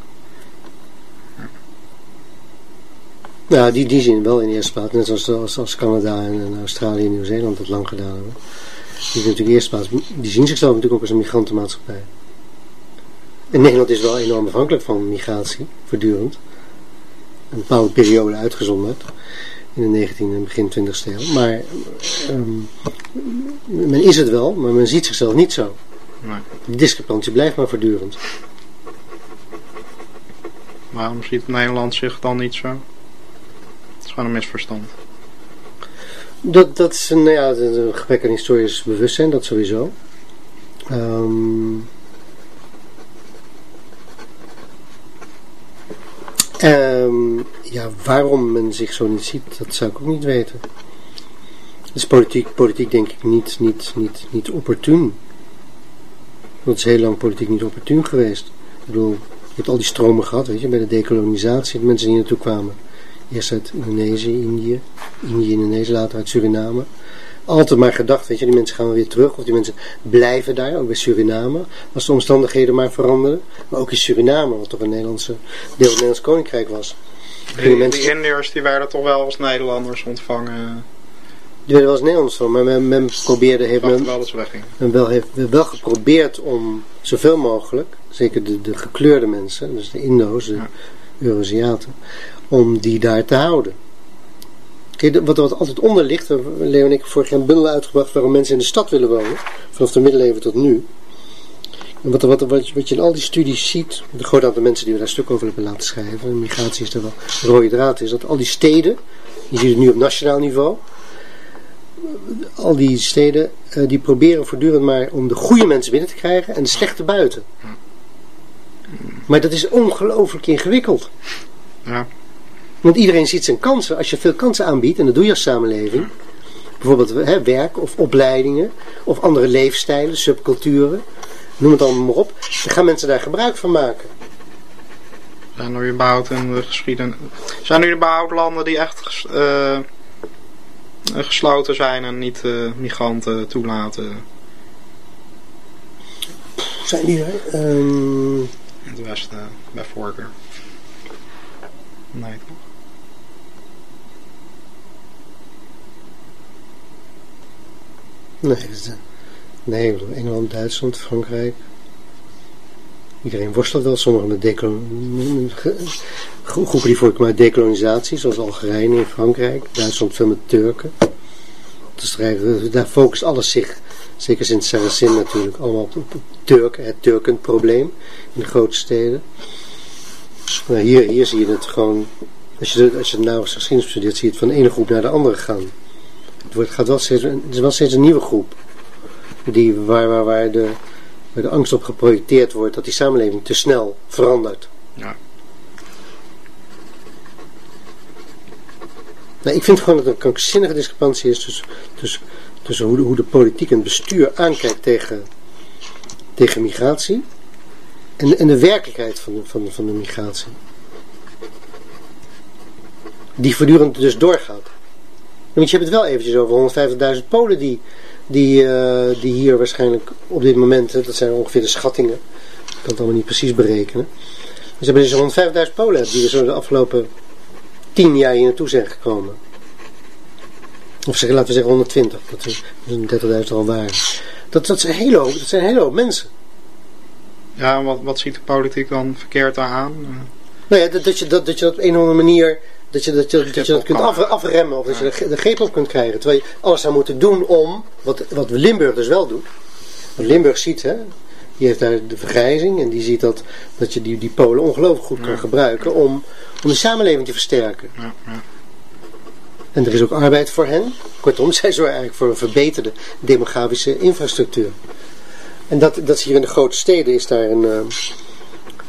Nou, die, die zien wel in de eerste plaats, net zoals, als, als Canada en Australië en Nieuw-Zeeland dat lang gedaan hebben. Die, natuurlijk eerste plaats, die zien zichzelf natuurlijk ook als een migrantenmaatschappij. En Nederland is wel enorm afhankelijk van migratie, voortdurend. Een bepaalde periode uitgezonderd in de 19e en begin 20e eeuw. Maar um, men is het wel, maar men ziet zichzelf niet zo. Nee. Die discrepantie blijft maar voortdurend. Waarom ziet Nederland zich dan niet zo? Het is gewoon een misverstand. Dat, dat is een, ja, een gebrek aan historisch bewustzijn, dat sowieso. Um, um, ja, waarom men zich zo niet ziet, dat zou ik ook niet weten. Het is politiek, politiek denk ik niet, niet, niet, niet opportun. Het is heel lang politiek niet opportun geweest. Ik bedoel, je hebt al die stromen gehad, weet je, bij de dekolonisatie, de mensen die naartoe kwamen. Eerst uit Indonesië, Indië, Indië, Indonesië, later uit Suriname. Altijd maar gedacht, weet je, die mensen gaan weer terug, of die mensen blijven daar, ook bij Suriname, als de omstandigheden maar veranderen. Maar ook in Suriname, wat toch een Nederlandse deel van het Nederlands Koninkrijk was. Die, mensen... die Indiërs die werden toch wel als Nederlanders ontvangen. Die werden wel als Nederlanders van, maar men, men probeerde, heeft men wel, heeft wel geprobeerd om zoveel mogelijk, zeker de, de gekleurde mensen, dus de Indo's, de Ja. Eurasiaten, om die daar te houden. Wat er wat altijd onder ligt, we- Leo en ik hebben vorig jaar een bundel uitgebracht waarom mensen in de stad willen wonen, vanaf de middeleeuwen tot nu. En wat, er- wat, er- wat, je- wat je in al die studies ziet, een groot aantal mensen die we daar stuk over hebben laten schrijven, en migratie is daar wel een rode draad, is dat al die steden, je ziet het nu op nationaal niveau, al die steden, eh, die proberen voortdurend maar om de goede mensen binnen te krijgen en de slechte buiten. Maar dat is ongelooflijk ingewikkeld. Ja. Want iedereen ziet zijn kansen. Als je veel kansen aanbiedt, en dat doe je als samenleving, bijvoorbeeld hè, werk of opleidingen, of andere leefstijlen, subculturen, noem het allemaal maar op, dan gaan mensen daar gebruik van maken. Zijn er überhaupt in de geschiedenis... Zijn er überhaupt landen die echt eh, gesloten zijn en niet eh, migranten toelaten Zijn die er? Ehm, in het westen bij voorkeur? Nee, toch? Nee, nee Engeland, Duitsland, Frankrijk. Iedereen worstelt wel, sommigen met decolon... groepen die voorkomen uit decolonisatie, zoals Algerije in Frankrijk, Duitsland veel met Turken. Strijden, daar focust alles zich, zeker sinds Saracen natuurlijk, allemaal op, Turken, het Turkenprobleem in de grote steden. Maar hier, hier zie je het gewoon, als je, als je de nauwelijks geschiedenis bestudeert, zie je het van de ene groep naar de andere gaan. Het, wordt, gaat wel steeds, het is wel steeds een nieuwe groep. Die, waar, waar, waar, de, waar de angst op geprojecteerd wordt dat die samenleving te snel verandert. Ja. Nou, ik vind gewoon dat er een krankzinnige discrepantie is tussen, tussen, tussen hoe, de, hoe de politiek en het bestuur aankijkt tegen, tegen migratie en, en de werkelijkheid van de, van, van de migratie. Die voortdurend dus doorgaat. Want je hebt het wel eventjes over 150.000 Polen die, die, eh, die hier waarschijnlijk op dit moment, dat zijn ongeveer de schattingen, ik kan het allemaal niet precies berekenen. Dus hebben dus 150.000 Polen die er zo de afgelopen 10 jaar hier naartoe zijn gekomen. Of zeg, laten we zeggen 120, dat is dus 30.000 al waren. Dat, dat, zijn een hele hoop, dat zijn hele hoop mensen. Ja, en wat, wat ziet de politiek dan verkeerd aan? Nou ja, dat, dat, je, dat, dat je dat op een of andere manier, dat je dat, je, dat, je dat kunt af, afremmen of dat je de greep op kunt krijgen. Terwijl je alles zou moeten doen om, wat, wat Limburg dus wel doet. Wat Limburg ziet, hè, die heeft daar de vergrijzing en die ziet dat, dat je die, die Polen ongelooflijk goed kan gebruiken om, om de samenleving te versterken. ja, ja. En er is ook arbeid voor hen. Kortom, zij zorgen eigenlijk voor een verbeterde demografische infrastructuur. En dat, dat is hier in de grote steden is daar, een, eh,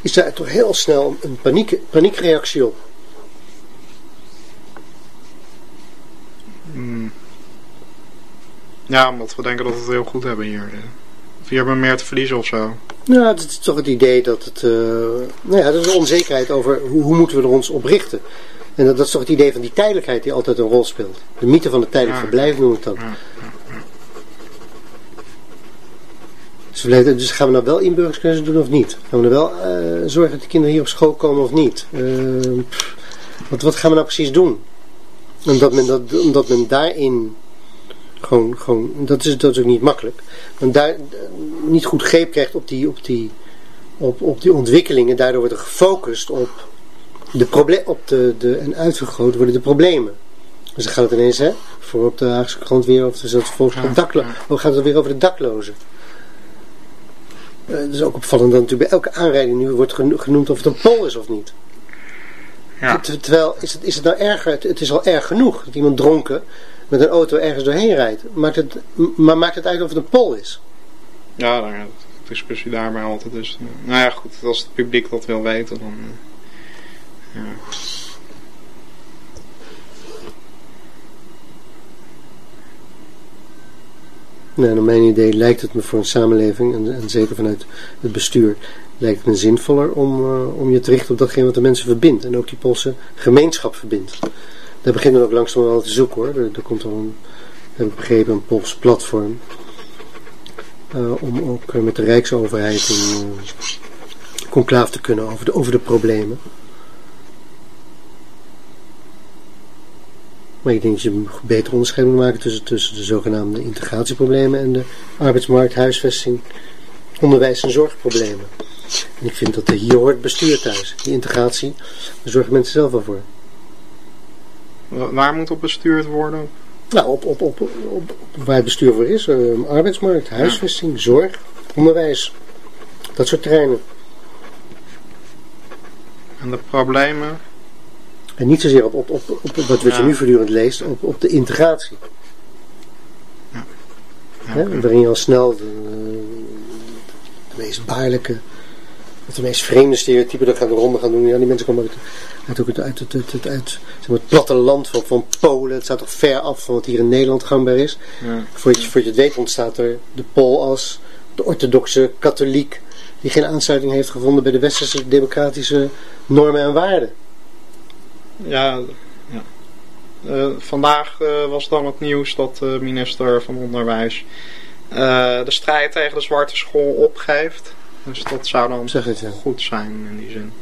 is daar toch heel snel een paniek, paniekreactie op. Mm. Ja, omdat we denken dat we het heel goed hebben hier. Of hier hebben we meer te verliezen of zo. Nou, het is toch het idee dat het. eh, nou ja, er is een onzekerheid over hoe, hoe moeten we er ons op richten. En dat, dat is toch het idee van die tijdelijkheid die altijd een rol speelt. De mythe van het tijdelijk Ja. verblijf noem ik dat. Ja, Dus, we dus gaan we nou wel inburgeringscursus doen of niet? Gaan we nou wel eh, zorgen dat de kinderen hier op school komen of niet? Eh, pff, wat, wat gaan we nou precies doen? Omdat men, dat, omdat men daarin gewoon, gewoon dat, is, dat is ook niet makkelijk, men daar niet goed greep krijgt op die, op die, op, op die ontwikkelingen. Daardoor wordt er gefocust op, de proble- op de, de, en uitvergroot worden de problemen. Dus dan gaat het ineens, hè, voor op de Haagse krant weer, of het volgens Ja, op daklo- ja. oh, gaat het weer over de daklozen. Het is ook opvallend dat natuurlijk bij elke aanrijding nu wordt geno- genoemd of het een pol is of niet. Ja. Terwijl, is het, is het nou erger? Het, het is al erg genoeg dat iemand dronken met een auto ergens doorheen rijdt. Maakt het, maar maakt het uit of het een pol is? ja, ja, de discussie daarbij altijd. Dus, eh, nou ja, goed, als het publiek dat wil weten, dan. eh, ja. Nou, naar mijn idee lijkt het me voor een samenleving, en, en zeker vanuit het bestuur, lijkt me zinvoller om, eh, om je te richten op datgene wat de mensen verbindt. En ook die Poolse gemeenschap verbindt. Daar beginnen we ook langzaam wel te zoeken hoor. Er, er komt al een, heb ik begrepen, een Pools platform. eh, om ook eh, met de Rijksoverheid in uh, conclaaf te kunnen over de, over de problemen. Maar ik denk dat je een beter onderscheid moet maken tussen, tussen de zogenaamde integratieproblemen en de arbeidsmarkt, huisvesting, onderwijs en zorgproblemen. En ik vind dat er hier hoort bestuur thuis. Die integratie, daar zorgen mensen zelf wel voor. Wa- Waar moet op bestuurd worden? Nou, op, op, op, op, waar het bestuur voor is. eh, arbeidsmarkt, huisvesting, zorg, onderwijs. Dat soort terreinen. En de problemen? En niet zozeer op, op, op, op wat, je nu voortdurend leest, op, op de integratie. Waarin je al snel de, de meest baarlijke, of de meest vreemde stereotypen er gaan de ronde gaan doen. Ja, die mensen komen uit, uit, ook uit, het, uit, uit zeg maar, het platteland van, van Polen. Het staat toch ver af van wat hier in Nederland gangbaar is. Ja. Voordat je, voordat je het weet ontstaat er de Pool als de orthodoxe katholiek die geen aansluiting heeft gevonden bij de westerse democratische normen en waarden. Ja, ja. Eh, vandaag eh, was dan het nieuws dat de minister van Onderwijs eh, de strijd tegen de zwarte school opgeeft. Dus dat zou dan Zeg het ja. goed zijn in die zin.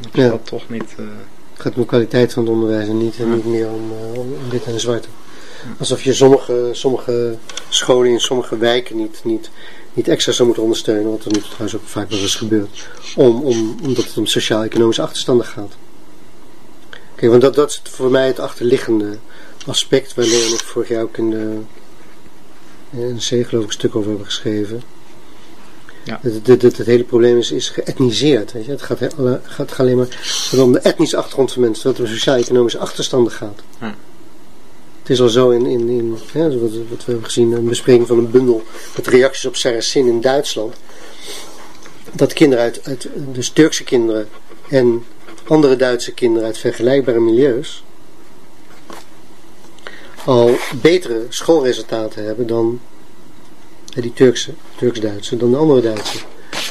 Dat Ja. dat toch niet... eh, Het gaat om de kwaliteit van het onderwijs en niet, en niet meer om, eh, om wit en zwart. Alsof je sommige, sommige scholen in sommige wijken niet, niet, niet extra zou moeten ondersteunen, wat er nu trouwens ook vaak wel eens gebeurt, om, om, omdat het om sociaal-economische achterstanden gaat. Kijk, want dat, dat is voor mij het achterliggende aspect waar Leon ik vorig jaar ook in de in C geloof ik een stuk over hebben geschreven. Ja. Het, het, het, het hele probleem is, is geëtniseerd. Weet je? Het gaat, gaat alleen maar om de etnische achtergrond van mensen, terwijl het om sociaal-economische achterstanden gaat. Ja. Het is al zo in, in, wat, wat we hebben gezien, een bespreking van een bundel met reacties op Saracen in Duitsland. Dat kinderen uit, uit, dus Turkse kinderen en andere Duitse kinderen uit vergelijkbare milieus al betere schoolresultaten hebben dan hè, die Turkse, Turks-Duitse, dan de andere Duitse.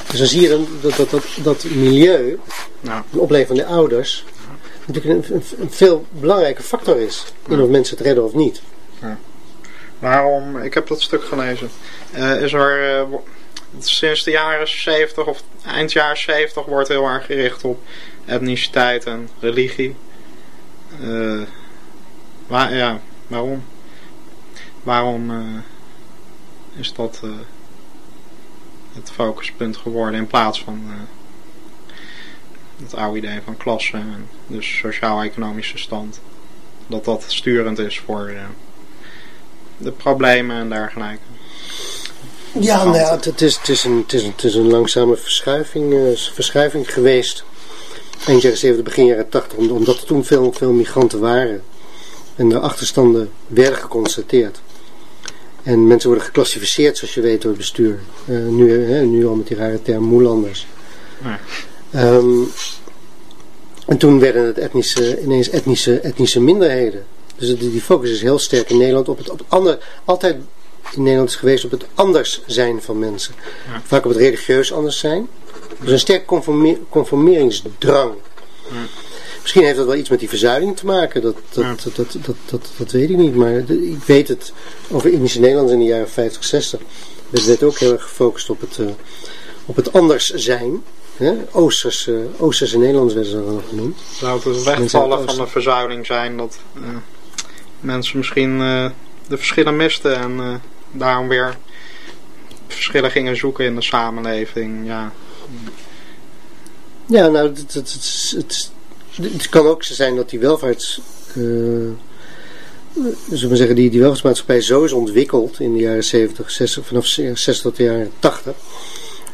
Dus dan zie je dan dat dat, dat, dat milieu, Ja. de opleiding van de ouders, natuurlijk een, een, een veel belangrijke factor is in of mensen het redden of niet. Waarom, ik heb dat stuk gelezen, Eh, is er eh, sinds de jaren 70 of eind jaren 70 wordt heel erg gericht op etniciteit en religie. Eh, waar, ja, waarom? Waarom eh, is dat eh, het focuspunt geworden in plaats van eh, het oude idee van klasse en dus sociaal-economische stand? Dat dat sturend is voor de problemen en dergelijke. Ja, nou ja, het, is, het, is een, het, is een, het is een langzame verschuiving, verschuiving geweest. Eind jaren 70, begin jaren 80, om- omdat er toen veel, veel migranten waren. En de achterstanden werden geconstateerd. En mensen worden geclassificeerd, zoals je weet, door het bestuur. Eh, nu, hè, nu al met die rare term moelanders. Ja. Ehm, en toen werden het etnische, ineens etnische, etnische minderheden. Dus die, die focus is heel sterk in Nederland op het, op het ander, altijd in Nederland is geweest op het anders zijn van mensen. Ja. Vaak op het religieus anders zijn. Dus een sterk conforme- conformeringsdrang. Ja. Misschien heeft dat wel iets met die verzuiling te maken, dat, dat, Ja. dat, dat, dat, dat, dat weet ik niet. Maar de- ik weet het over Indische Nederlanders in de jaren 50, 60. werd, werd ook heel erg gefocust op het, eh, op het anders zijn. Hè? Oosterse, Oosterse Nederlanders werden ze dan genoemd. Zou het wegvallen het van de verzuiling zijn dat eh, mensen misschien de verschillen misten en daarom weer verschillen gingen zoeken in de samenleving? Ja, Ja, nou, het, het, het, het, het, kan ook zo zijn dat die welvaarts... zullen we zeggen, die, die welvaartsmaatschappij zo is ontwikkeld in de jaren 70, 60, vanaf 60 tot de jaren 80.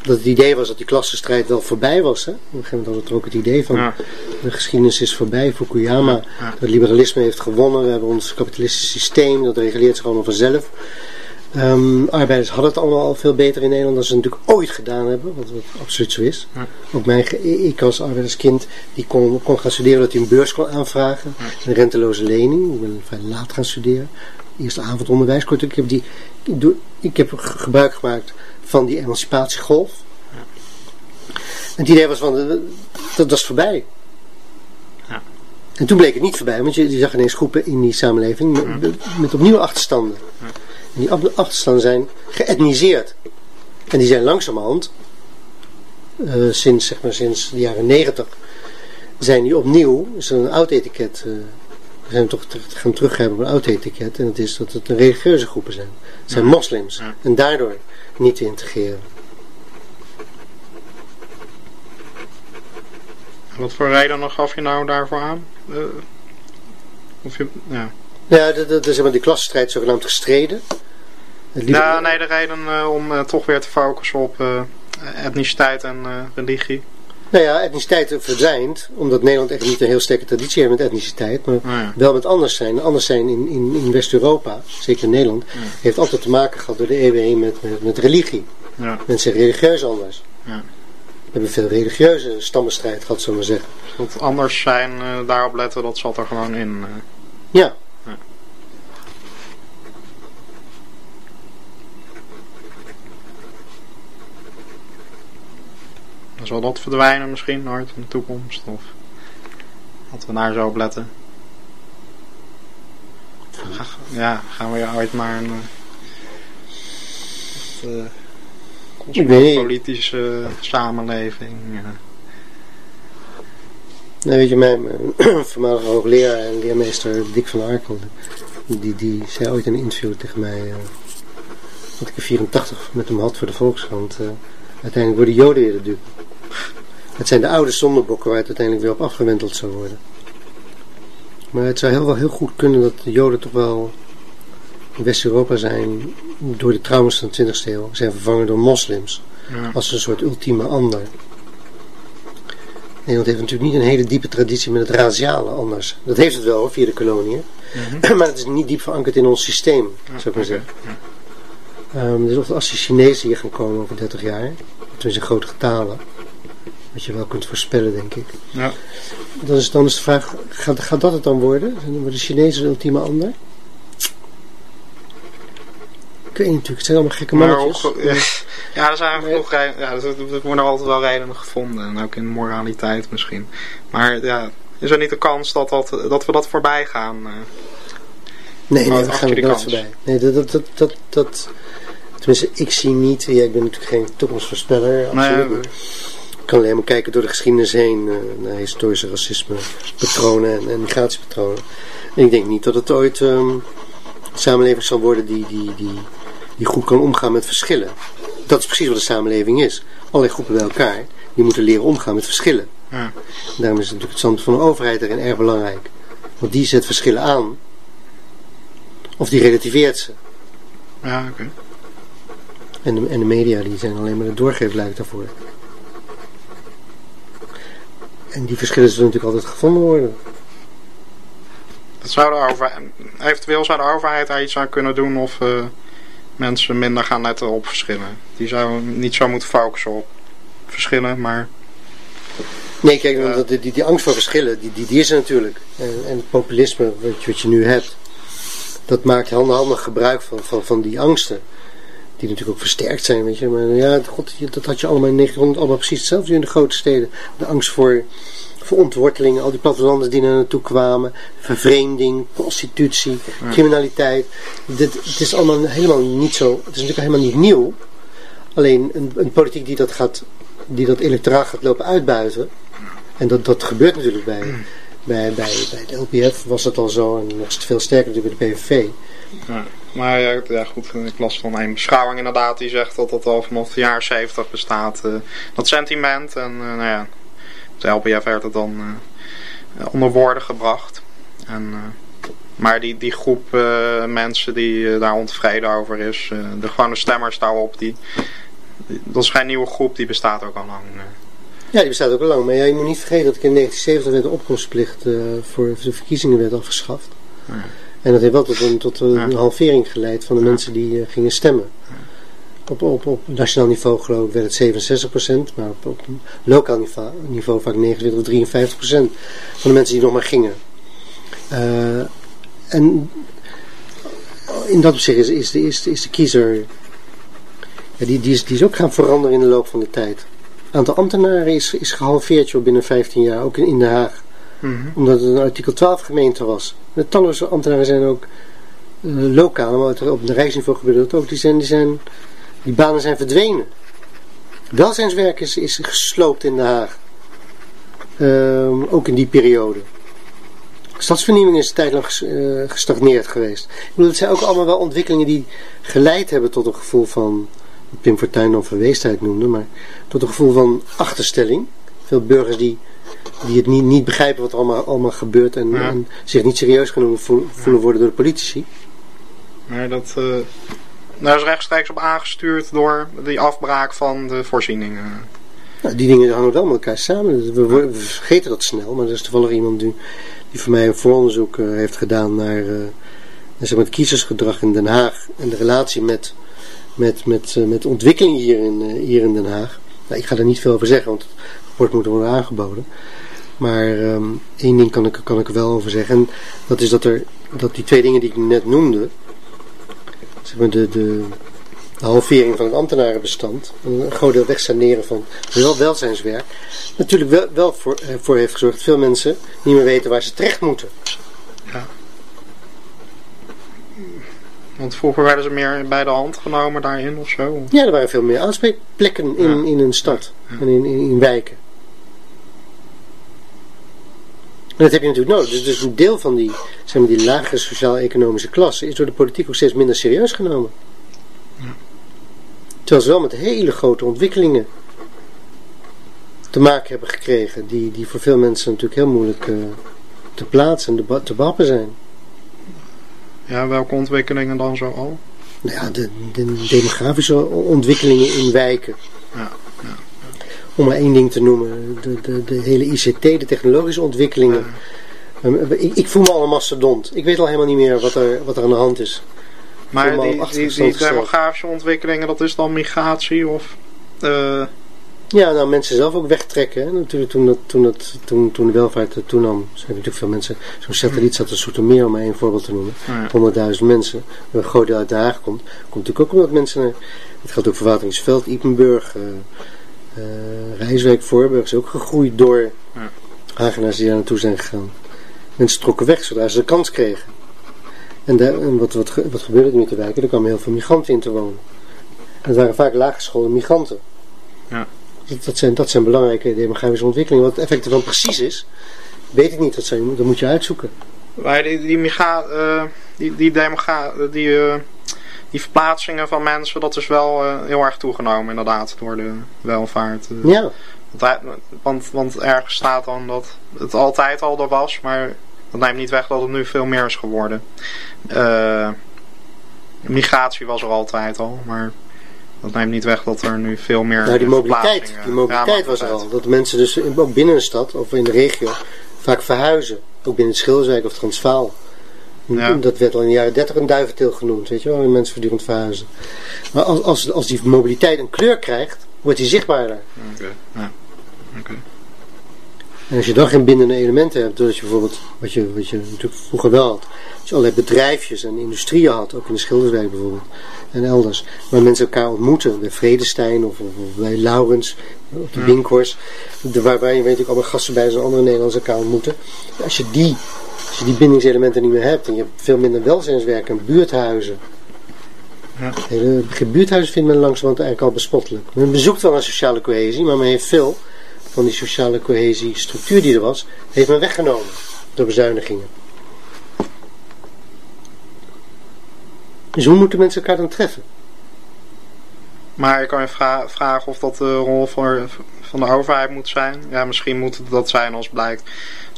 Dat het idee was dat die klassenstrijd wel voorbij was. Hè? Op een gegeven moment had het ook het idee van ja, de geschiedenis is voorbij. Fukuyama, Ja. het liberalisme heeft gewonnen. We hebben ons kapitalistisch systeem, dat reguleert zich allemaal vanzelf. Ehm, arbeiders hadden het allemaal al veel beter in Nederland dan ze natuurlijk ooit gedaan hebben, wat, wat absoluut zo is. Ja. Ook mijn, ik als arbeiderskind, die kon, kon gaan studeren dat hij een beurs kon aanvragen. Een renteloze lening. Ik ben vrij laat gaan studeren. Eerste avondonderwijs. Kortom, ik heb, die, ik, doe, ik heb gebruik gemaakt van die emancipatiegolf. En het idee was van, eh, dat was voorbij. Ja. En toen bleek het niet voorbij, want je, je zag ineens groepen in die samenleving met, met opnieuw achterstanden. En die ach- achterstanden zijn geëtniseerd. En die zijn langzamerhand, eh, sinds, zeg maar, sinds de jaren negentig, zijn die opnieuw, is er een oud etiket, eh, we zijn toch gaan teruggrijpen op een oud etiket. En dat is dat het religieuze groepen zijn. Het zijn Ja. moslims. Ja. En daardoor niet te integreren. wat voor reden nog gaf je nou daarvoor aan? Eh, of je, ja. Ja, dat, dat is zeg maar die klassenstrijd zogenaamd gestreden. Ja, nee, de reden eh, om eh, toch weer te focussen op eh, etniciteit en religie. Nou ja, etniciteit verdwijnt, omdat Nederland echt niet een heel sterke traditie heeft met etniciteit, maar ja. wel met anders zijn. Anders zijn in, in, in West-Europa, zeker in Nederland, heeft altijd te maken gehad door de eeuwen heen met, met, met religie. Ja. Mensen zijn religieus anders. Ja. We hebben veel religieuze stammenstrijd gehad, zullen we maar zeggen. Dat anders zijn, daarop letten, dat zat er gewoon in. Ja. Zal dat verdwijnen misschien nooit in de toekomst? Of dat we daar zo op letten? Ja, gaan we ooit maar een eh, wat, eh, niet. cosmopolitische samenleving. ja. Nou, weet je, mijn, mijn voormalige hoogleraar en leermeester Dick van Arkel, die, die zei ooit in een interview tegen mij uh, dat ik er 84 met hem had voor de Volkskrant. Uh, uiteindelijk worden Joden weer de dupe. Het zijn de oude zondebokken waar het uiteindelijk weer op afgewenteld zou worden. Maar het zou heel wel heel goed kunnen dat de Joden toch wel in West-Europa zijn door de trauma's van de 20e eeuw zijn vervangen door moslims. Ja. Als een soort ultieme ander. Nederland heeft natuurlijk niet een hele diepe traditie met het raciale anders. Dat heeft het wel via de koloniën. Mhm. maar het is niet diep verankerd in ons systeem, zou ik maar zeggen. Ehm, dus of als de Chinezen hier gaan komen over 30 jaar, tenminste in grote getalen, wat je wel kunt voorspellen, denk ik. Ja. Dan is, dan is de vraag, gaat, gaat dat het dan worden? Worden de Chinezen de ultieme ander? Ik weet niet natuurlijk, het zijn allemaal gekke mannetjes. ook, ja, ja, er zijn genoeg redenen. Ja, er, worden altijd wel redenen gevonden. En ook in moraliteit misschien. Maar ja, is er niet de kans dat, dat, dat we dat voorbij gaan? eh? Nee, nee, we gaan nooit kans. voorbij. Nee, dat, dat, dat, dat, dat, tenminste, ik zie niet, ja, ik ben natuurlijk geen toekomstvoorspeller, absoluut Nee, niet. Ik kan alleen maar kijken door de geschiedenis heen eh, naar historische racisme, patronen en, en migratiepatronen. En ik denk niet dat het ooit ehm, een samenleving zal worden die, die, die, die goed kan omgaan met verschillen. Dat is precies wat een samenleving is. Allerlei groepen bij elkaar, die moeten leren omgaan met verschillen. Ja. Daarom is natuurlijk het stand van de overheid erin erg belangrijk. Want die zet verschillen aan. Of die relativeert ze. Ja, oké. En de, en de media die zijn alleen maar de doorgeefluik daarvoor. En die verschillen zullen natuurlijk altijd gevonden worden. Dat zou de over, eventueel zou de overheid daar iets aan kunnen doen of eh, mensen minder gaan letten op verschillen. Die zou niet zo moeten focussen op verschillen, maar Nee, kijk, want die, die, die angst voor verschillen, die, die, die is er natuurlijk. En, en het populisme, wat je, wat je nu hebt, dat maakt handig gebruik van, van, van die angsten. Die natuurlijk ook versterkt zijn, weet je. Maar ja, god, dat had je allemaal in 1900 allemaal precies hetzelfde in de grote steden. De angst voor, voor ontworteling, al die plattelanders die naar naartoe kwamen. Vervreemding, prostitutie, Ja. criminaliteit. Dit, het is allemaal helemaal niet zo, het is natuurlijk helemaal niet nieuw. Alleen een, een politiek die dat, gaat, die dat electoraat gaat lopen uitbuiten. En dat, dat gebeurt natuurlijk bij, bij, bij, bij de LPF was dat al zo. En nog veel sterker natuurlijk bij de PVV. Ja, maar ja, ja, goed, ik las van een beschouwing inderdaad die zegt dat dat al vanaf de jaren 70 bestaat. eh, dat sentiment en eh, nou ja, de LPF werd het dan eh, onder woorden gebracht. En, eh, maar die, die groep eh, mensen die eh, daar ontevreden over is, eh, de gewone stemmers daarop, die, die- dat is geen nieuwe groep, die bestaat ook al lang. eh. Ja, die bestaat ook al lang. Maar ja, je moet niet vergeten dat ik in 1970 werd de opkomstplicht eh, voor de verkiezingen werd afgeschaft. Ja. En dat heeft wel tot een, tot een Ja. halvering geleid van de Ja. mensen die eh, gingen stemmen. Op, op, op nationaal niveau geloof ik werd het 67%, maar op, op lokaal niveau, niveau vaak 29 of 53% van de mensen die nog maar gingen. Eh, en in dat opzicht is, is, de, is, de- is de kiezer, ja, die, die, is, die is ook gaan veranderen in de loop van de tijd. Het aantal ambtenaren is, is gehalveerd joh, binnen 15 jaar, ook in, in Den Haag omdat het een artikel 12 gemeente was. De talloze ambtenaren zijn ook eh, lokaal, maar op het rijksniveau gebeurt dat ook. Die, zijn, die, zijn, die banen zijn verdwenen. Welzijnswerk is, gesloopt in Den Haag. Ehm, ook in die periode. Stadsvernieuwing is een tijd lang eh, gestagneerd geweest. Ik bedoel, het zijn ook allemaal wel ontwikkelingen die geleid hebben tot een gevoel van, wat Pim Fortuyn dan verweesdheid noemde, maar tot een gevoel van achterstelling. Veel burgers die die het niet, niet begrijpen wat er allemaal, allemaal gebeurt en, Ja. en zich niet serieus genomen voelen, voelen worden door de politici. Maar dat, daar is rechtstreeks op aangestuurd door die afbraak van de voorzieningen. Nou, die dingen hangen wel met elkaar samen. We, we vergeten dat snel, maar er is toevallig iemand die, die voor mij een vooronderzoek eh, heeft gedaan naar, naar zeg maar, het kiezersgedrag in Den Haag en de relatie met, met, met, met ontwikkeling hier in, hier in Den Haag. Nou, ik ga er niet veel over zeggen, want het rapport moet worden aangeboden. Maar ehm, één ding kan ik, kan ik er wel over zeggen. En dat is dat, er, dat die twee dingen die ik net noemde, zeg maar de, de, de halvering van het ambtenarenbestand, een groot deel wegsaneren van wel welzijnswerk, natuurlijk wel, wel voor, eh, voor heeft gezorgd dat veel mensen niet meer weten waar ze terecht moeten. Want vroeger werden ze meer bij de hand genomen daarin of zo. Ja, er waren veel meer aanspreekplekken in, Ja. in een stad Ja. en in, in, in wijken. En dat heb je natuurlijk nodig. Dus, dus een deel van die, zeg maar, die lagere sociaal-economische klasse is door de politiek ook steeds minder serieus genomen. Terwijl ze wel met hele grote ontwikkelingen te maken hebben gekregen, die, die voor veel mensen natuurlijk heel moeilijk uh, te plaatsen en te, bappen zijn. Ja, welke ontwikkelingen dan zo al? Nou ja, de, de demografische ontwikkelingen in wijken. Ja, ja. Om maar één ding te noemen, de, de, de hele ICT, de technologische ontwikkelingen. Ja. Ik, ik, voel me al een mastodont. Ik weet al helemaal niet meer wat er, wat er aan de hand is. Maar die, die, die, demografische ontwikkelingen, dat is dan migratie of... Uh... Ja, nou mensen zelf ook wegtrekken. Hè. Natuurlijk toen, dat, toen, dat, toen, toen de welvaart toenam, zijn natuurlijk veel mensen... Zo'n satelliet zat een soort meer, om maar één voorbeeld te noemen. Ja. 100.000 mensen. Een groot deel uit de Haag komt. Komt natuurlijk ook omdat mensen... Naar, het geldt ook voor Wateringsveld, Ipenburg... Uh, uh, Rijswijk, Voorburg is ook gegroeid door ja. Hagenaars die daar naartoe zijn gegaan. Mensen trokken weg zodra ze de kans kregen. En, wat, wat, wat gebeurde er met de wijken? Er kwamen heel veel migranten in te wonen. En het waren vaak laaggeschoolde migranten. Ja. Dat, dat, zijn, dat zijn belangrijke demografische ontwikkelingen. Wat het effect ervan precies is, weet ik niet. Dat, zijn, dat moet je uitzoeken. Maar die, die, migra uh, die, die, demogra die, uh, die verplaatsingen van mensen, dat is wel uh, heel erg toegenomen inderdaad door de welvaart. ja. Want, want, want ergens staat dan dat het altijd al er was, maar dat neemt niet weg dat het nu veel meer is geworden. Uh, migratie was er altijd al, maar dat neemt niet weg dat er nu veel meer. Nou, die mobiliteit, die mobiliteit was er al. Dat mensen dus ook binnen een stad of in de regio vaak verhuizen. Ook binnen het of Transvaal. Ja. Dat werd al in de jaren 30 een duiventil genoemd, weet je wel, mensen voortdurend verhuizen. Maar als, als, als die mobiliteit een kleur krijgt, wordt die zichtbaarder. Oké, ja. Okay. En als je dan geen bindende elementen hebt, doordat je bijvoorbeeld, wat je, wat je natuurlijk vroeger wel had, je allerlei bedrijfjes en industrieën had, ook in de Schilderswijk bijvoorbeeld, en elders, waar mensen elkaar ontmoeten, bij Vredestein of, of bij Laurens, op de. Binkhorst, waar, waar je weet ook allemaal gasten bij zijn andere Nederlanders elkaar ontmoeten. Als je die, als je die bindingselementen niet meer hebt, en je hebt veel minder welzijnswerk en buurthuizen, ja. Buurthuizen vindt men langzamerhand eigenlijk al bespottelijk. Men bezoekt wel een sociale cohesie, maar men heeft veel van die sociale cohesie structuur die er was, heeft men weggenomen door bezuinigingen. Dus hoe moeten mensen elkaar dan treffen? Maar je kan je vra vragen of dat de rol voor, van de overheid moet zijn. Ja, misschien moet het dat zijn als blijkt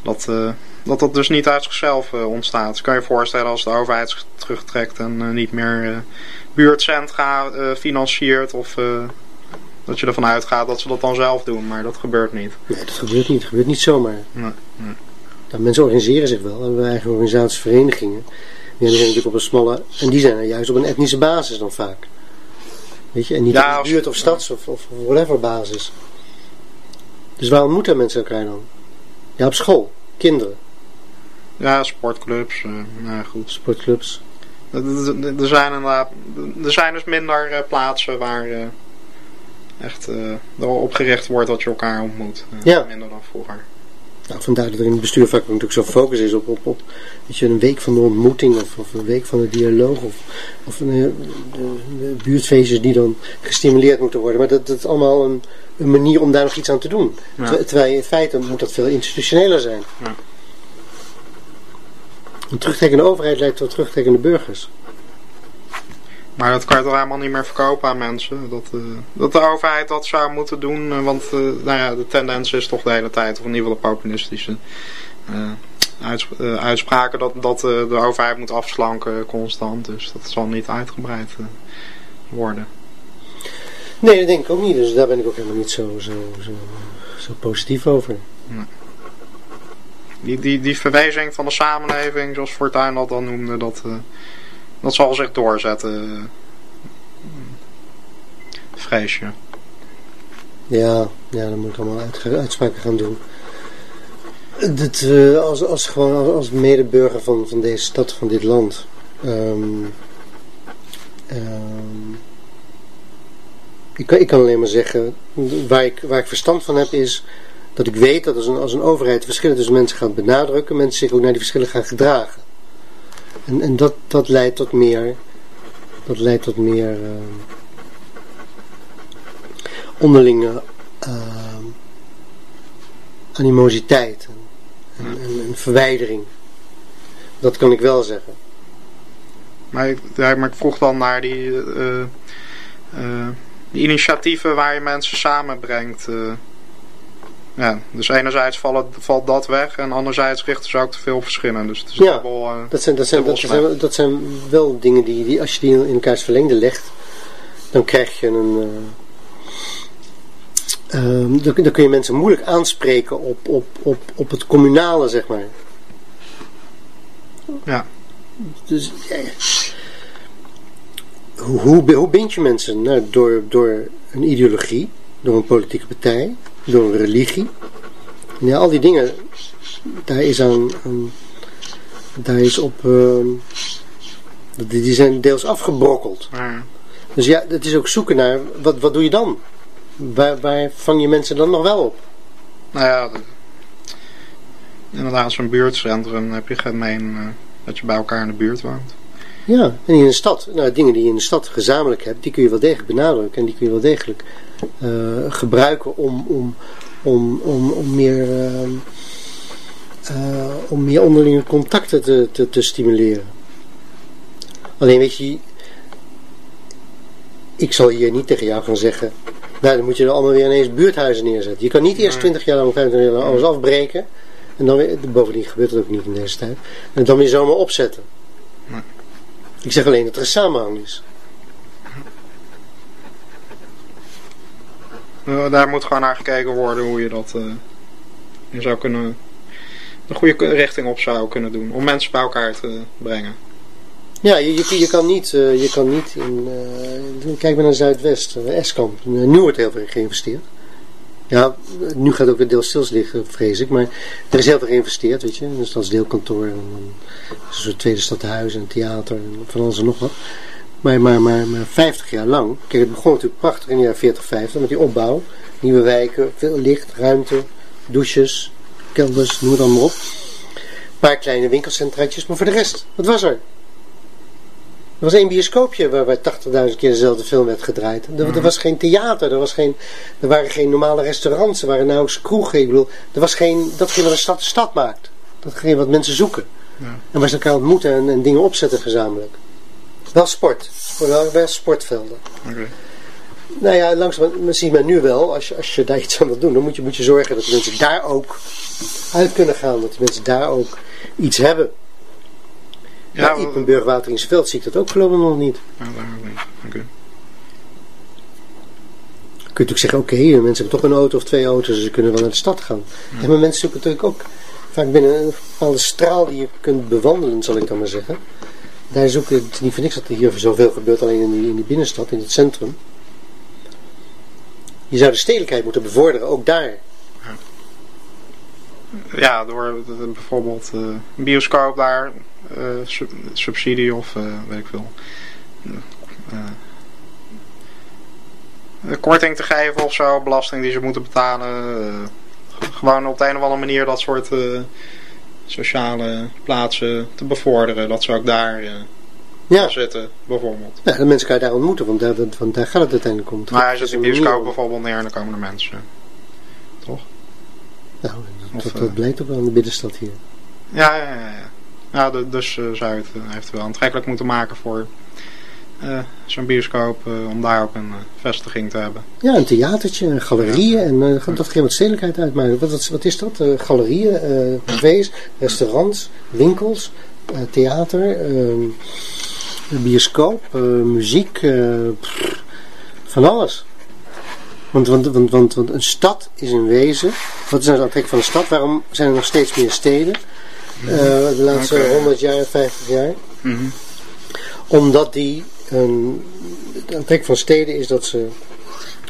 dat, uh, dat dat dus niet uit zichzelf uh, ontstaat. Dus kan je voorstellen als de overheid terugtrekt en uh, niet meer buurtcentra financiert of dat je ervan uitgaat dat ze dat dan zelf doen, maar dat gebeurt niet. Nee, dat gebeurt niet. Dat gebeurt niet zomaar. Nee, nee. Nou, mensen organiseren zich wel. We hebben eigen organisaties, verenigingen. Die zijn natuurlijk op een smalle... En die zijn er juist op een etnische basis dan vaak. Weet je? En niet ja, op buurt of stads of, of whatever basis. Dus waar ontmoeten mensen elkaar dan? Ja, op school. Kinderen. Ja, sportclubs. Uh, nou goed. Sportclubs. Er zijn inderdaad... Er zijn dus minder uh, plaatsen waar... Uh, echt uh, erop gericht wordt dat je elkaar ontmoet. Ja. Minder dan vroeger. Nou, vandaar dat er in het bestuur vaak natuurlijk zo'n focus is op, op, op weet je, een week van de ontmoeting of, of een week van de dialoog of, of een, de, de buurtfeestjes die dan gestimuleerd moeten worden. Maar dat, dat is allemaal een, een manier om daar nog iets aan te doen. Ja. Terwijl in feite moet dat veel institutioneler zijn. Ja. Een terugtrekkende overheid leidt tot terugtrekkende burgers. Maar dat kan je toch helemaal niet meer verkopen aan mensen. Dat, uh, dat de overheid dat zou moeten doen. Uh, want uh, nou ja, de tendens is toch de hele tijd, of in ieder geval de populistische uits uitspraken, dat, dat de overheid moet afslanken constant. Dus dat zal niet uitgebreid worden. Nee, dat denk ik ook niet. Dus daar ben ik ook helemaal niet zo, zo, zo, zo positief over. Nee. Die, die, die verwijzing van de samenleving, zoals Fortuyn dat dan noemde, dat... Dat zal zich doorzetten. Vrees je. Ja, ja, dan moet ik allemaal uitspraken gaan doen. Dat, uh, als, als, gewoon als medeburger van, van deze stad, van dit land. Um, um, ik, ik kan alleen maar zeggen, waar ik, waar ik verstand van heb is dat ik weet dat als een, als een overheid verschillen tussen mensen gaat benadrukken, mensen zich ook naar die verschillen gaan gedragen. En, en dat, dat leidt tot meer, dat leidt tot meer uh, onderlinge uh, animositeit. en, en, verwijdering. Dat kan ik wel zeggen. Maar ik, maar ik vroeg dan naar die, eh, eh, die initiatieven waar je mensen samenbrengt. Ja, dus enerzijds vallen, valt dat weg en anderzijds richten ze ook te veel op verschillen. Dus het is Ja. eh, Dat zijn, dat zijn, dat zijn, dat zijn wel dingen die, die, als je die in elkaars verlengde legt, dan krijg je een. eh, ehm, dan, dan kun je mensen moeilijk aanspreken op, op, op, op het communale, zeg maar. Ja. Dus, ja, ja. hoe, hoe, hoe bind je mensen? Nou, door, door een ideologie, door een politieke partij, door religie. Ja, al die dingen, daar is aan, aan daar is op, ehm, die zijn deels afgebrokkeld. ja. Dus ja, het is ook zoeken naar, wat, wat doe je dan? Waar, waar vang je mensen dan nog wel op? Nou ja, de- inderdaad, zo'n buurtcentrum heb je gemeen eh, dat je bij elkaar in de buurt woont. Ja, en in een stad, nou, dingen die je in de stad gezamenlijk hebt, die kun je wel degelijk benadrukken en die kun je wel degelijk gebruiken om, om, om, om, om, meer, ehm, eh, om meer onderlinge contacten te, te, te stimuleren. Alleen weet je, ik zal hier niet tegen jou gaan zeggen, nou dan moet je er allemaal weer ineens buurthuizen neerzetten. Je kan niet eerst Nee. 20 jaar lang, 25 jaar lang alles afbreken en dan weer, bovendien gebeurt dat ook niet in deze tijd, en dan weer zomaar opzetten. Ik zeg alleen dat er een samenhang is. Daar moet gewoon naar gekeken worden hoe je dat eh, je zou kunnen, de goede richting op zou kunnen doen. Om mensen bij elkaar te brengen. Ja, je, je, kan niet, eh, je kan niet in, eh, kijk maar naar Zuidwest, uh, Eskamp. Eh, nu wordt heel veel in geïnvesteerd. Ja, nu gaat ook weer deel stils liggen, vrees ik. Maar er is heel veel geïnvesteerd, weet je. Een stadsdeelkantoor, en een, soort tweede stadhuis, en theater, en van alles en nog wat. Maar, maar, maar, maar 50 jaar lang, kijk het begon natuurlijk prachtig in de jaren 40, 50, met die opbouw. Nieuwe wijken, veel licht, ruimte, douches, kelders, noem het allemaal op. Een paar kleine winkelcentraatjes, maar voor de rest, wat was er? Er was één bioscoopje waarbij 80.000 keer dezelfde film werd gedraaid. Er, er was geen theater, er, was geen, er waren geen normale restaurants, er waren nauwelijks kroegen. Ik bedoel, er was geen, datgene wat een stad de stad maakt. Datgene wat mensen zoeken. Ja. En waar ze elkaar ontmoeten en, en dingen opzetten gezamenlijk. Wel sport. Wel, wel sportvelden. Oké. Nou ja, langzaam zie je nu wel, als je, als je daar iets aan wilt doen, dan moet je, moet je zorgen dat die mensen daar ook uit kunnen gaan. Dat die mensen daar ook iets hebben. Ja, ja Ipenburg, Wateringsveld zie ik dat ook voorlopig nog niet. Ja, daar ook niet. Oké. kun je natuurlijk zeggen, oké, mensen hebben toch een auto of twee auto's, dus ze kunnen wel naar de stad gaan. Ja, maar mensen zoeken natuurlijk ook vaak binnen een bepaalde straal die je kunt bewandelen, zal ik dan maar zeggen. Daar zoeken, het is niet voor niks dat er hier zoveel gebeurt, alleen in die, in binnenstad, in het centrum. Je zou de stedelijkheid moeten bevorderen, ook daar. Ja, door eh, bijvoorbeeld eh, een bioscoop daar, eh, sub- subsidie of eh, weet ik veel. eh, eh, korting te geven of zo, belasting die ze moeten betalen. eh, gewoon op de een of andere manier dat soort eh, sociale plaatsen te bevorderen. Dat ze ook daar eh, Ja, zitten, bijvoorbeeld. ja, de mensen kan je daar ontmoeten, want daar, want daar gaat het uiteindelijk om. Maar hij zet een bioscoop bijvoorbeeld neer en dan komen er mensen. Nou, Of, dat, eh, dat blijkt ook wel in de binnenstad hier. Ja, ja, ja. ja. dus eh, zou je het eventueel aantrekkelijk moeten maken voor eh, zo'n bioscoop. eh, om daar ook een eh, vestiging te hebben. Ja, een theatertje, een galerieën en uh, dat geen wat stedelijkheid uitmaakt. Wat, wat, wat is dat? Galerieën, cafés, restaurants, winkels, theater, ehm, een bioscoop, muziek, pff, van alles. Want, want, want, want, want een stad is in wezen. Wat is nou het van een stad? Waarom zijn er nog steeds meer steden? Uh, de laatste okay. 100 jaar, 50 jaar. Mm -hmm. Omdat die. Um, het aantrekken van steden is dat ze.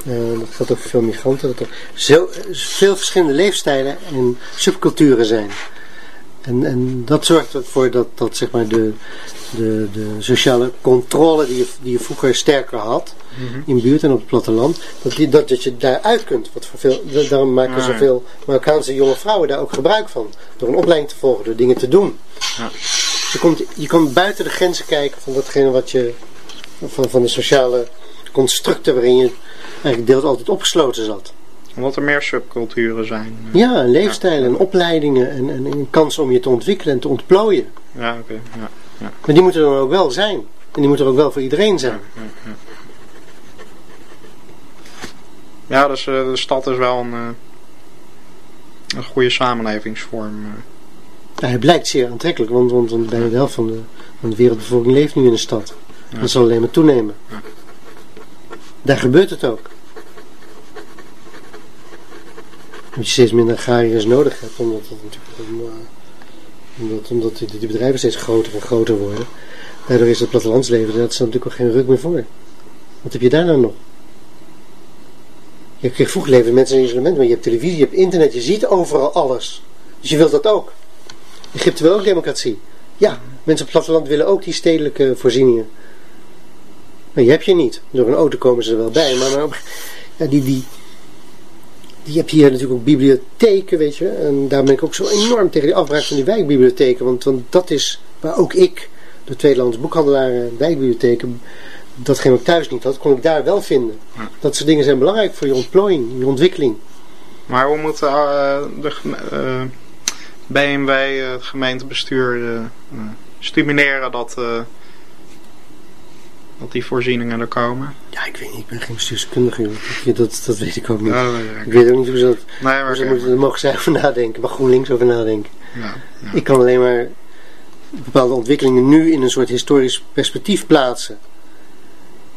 Uh, dat geldt ook voor veel migranten. Dat er zo, veel verschillende leefstijlen en subculturen zijn. En, en dat zorgt ervoor dat, dat zeg maar de, de, de sociale controle die je, die je vroeger sterker had Mhm. mm -hmm. in buurt en op het platteland, dat, die, dat, dat je daaruit kunt. Wat voor veel, daarom maken Ah, ja. zoveel Marokkaanse jonge vrouwen daar ook gebruik van. Door een opleiding te volgen, door dingen te doen. Ja. Je, komt, je komt buiten de grenzen kijken van datgene wat je. Van, van de sociale constructen waarin je eigenlijk deels altijd opgesloten zat. Omdat er meer subculturen zijn. Ja, en leefstijlen en opleidingen en, en, en kansen om je te ontwikkelen en te ontplooien. Ja, oké. ja. Maar die moeten er dan ook wel zijn. En die moeten er ook wel voor iedereen zijn. Ja, ja, ja. Ja, dus eh, de stad is wel een, eh, een goede samenlevingsvorm. eh. Ja, hij blijkt zeer aantrekkelijk, want, want, want bijna de helft van de, van de wereldbevolking leeft nu in een stad. Ja. Dat zal alleen maar toenemen. Ja. Daar gebeurt het ook. Dat je steeds minder agrariërs nodig hebt, omdat, het natuurlijk, om, eh, omdat, omdat die, die bedrijven steeds groter en groter worden. Daardoor is het plattelandsleven, dat is natuurlijk ook geen ruk meer voor. Wat heb je daar nou nog? Je kreeg vroeger leven mensen in isolement, maar je hebt televisie, je hebt internet, je ziet overal alles. Dus je wilt dat ook. Egypte wil ook democratie. Ja, mensen op het platteland willen ook die stedelijke voorzieningen. Maar die heb je niet. Door een auto komen ze er wel bij. Maar, maar ja, die, die, die heb je hier natuurlijk ook bibliotheken, weet je. En daar ben ik ook zo enorm tegen die afbraak van die wijkbibliotheken. Want, want dat is waar ook ik, de tweedehands boekhandelaar, eh, wijkbibliotheken, datgene wat ik thuis niet had, kon ik daar wel vinden. Dat soort dingen zijn belangrijk voor je ontplooiing, je ontwikkeling. Maar hoe moet eh, de geme- eh, BMW, het gemeentebestuur, stimuleren dat, dat die voorzieningen er komen? Ja, ik weet niet, ik ben geen bestuurskundige. joh. Dat, dat weet ik ook niet. Ja, weet ik. Ik weet ook niet hoe ze dat... Nee, maar oké. moeten, daar mogen zij over nadenken. Mag GroenLinks over nadenken. Ja, ja. Ik kan alleen maar bepaalde ontwikkelingen nu in een soort historisch perspectief plaatsen.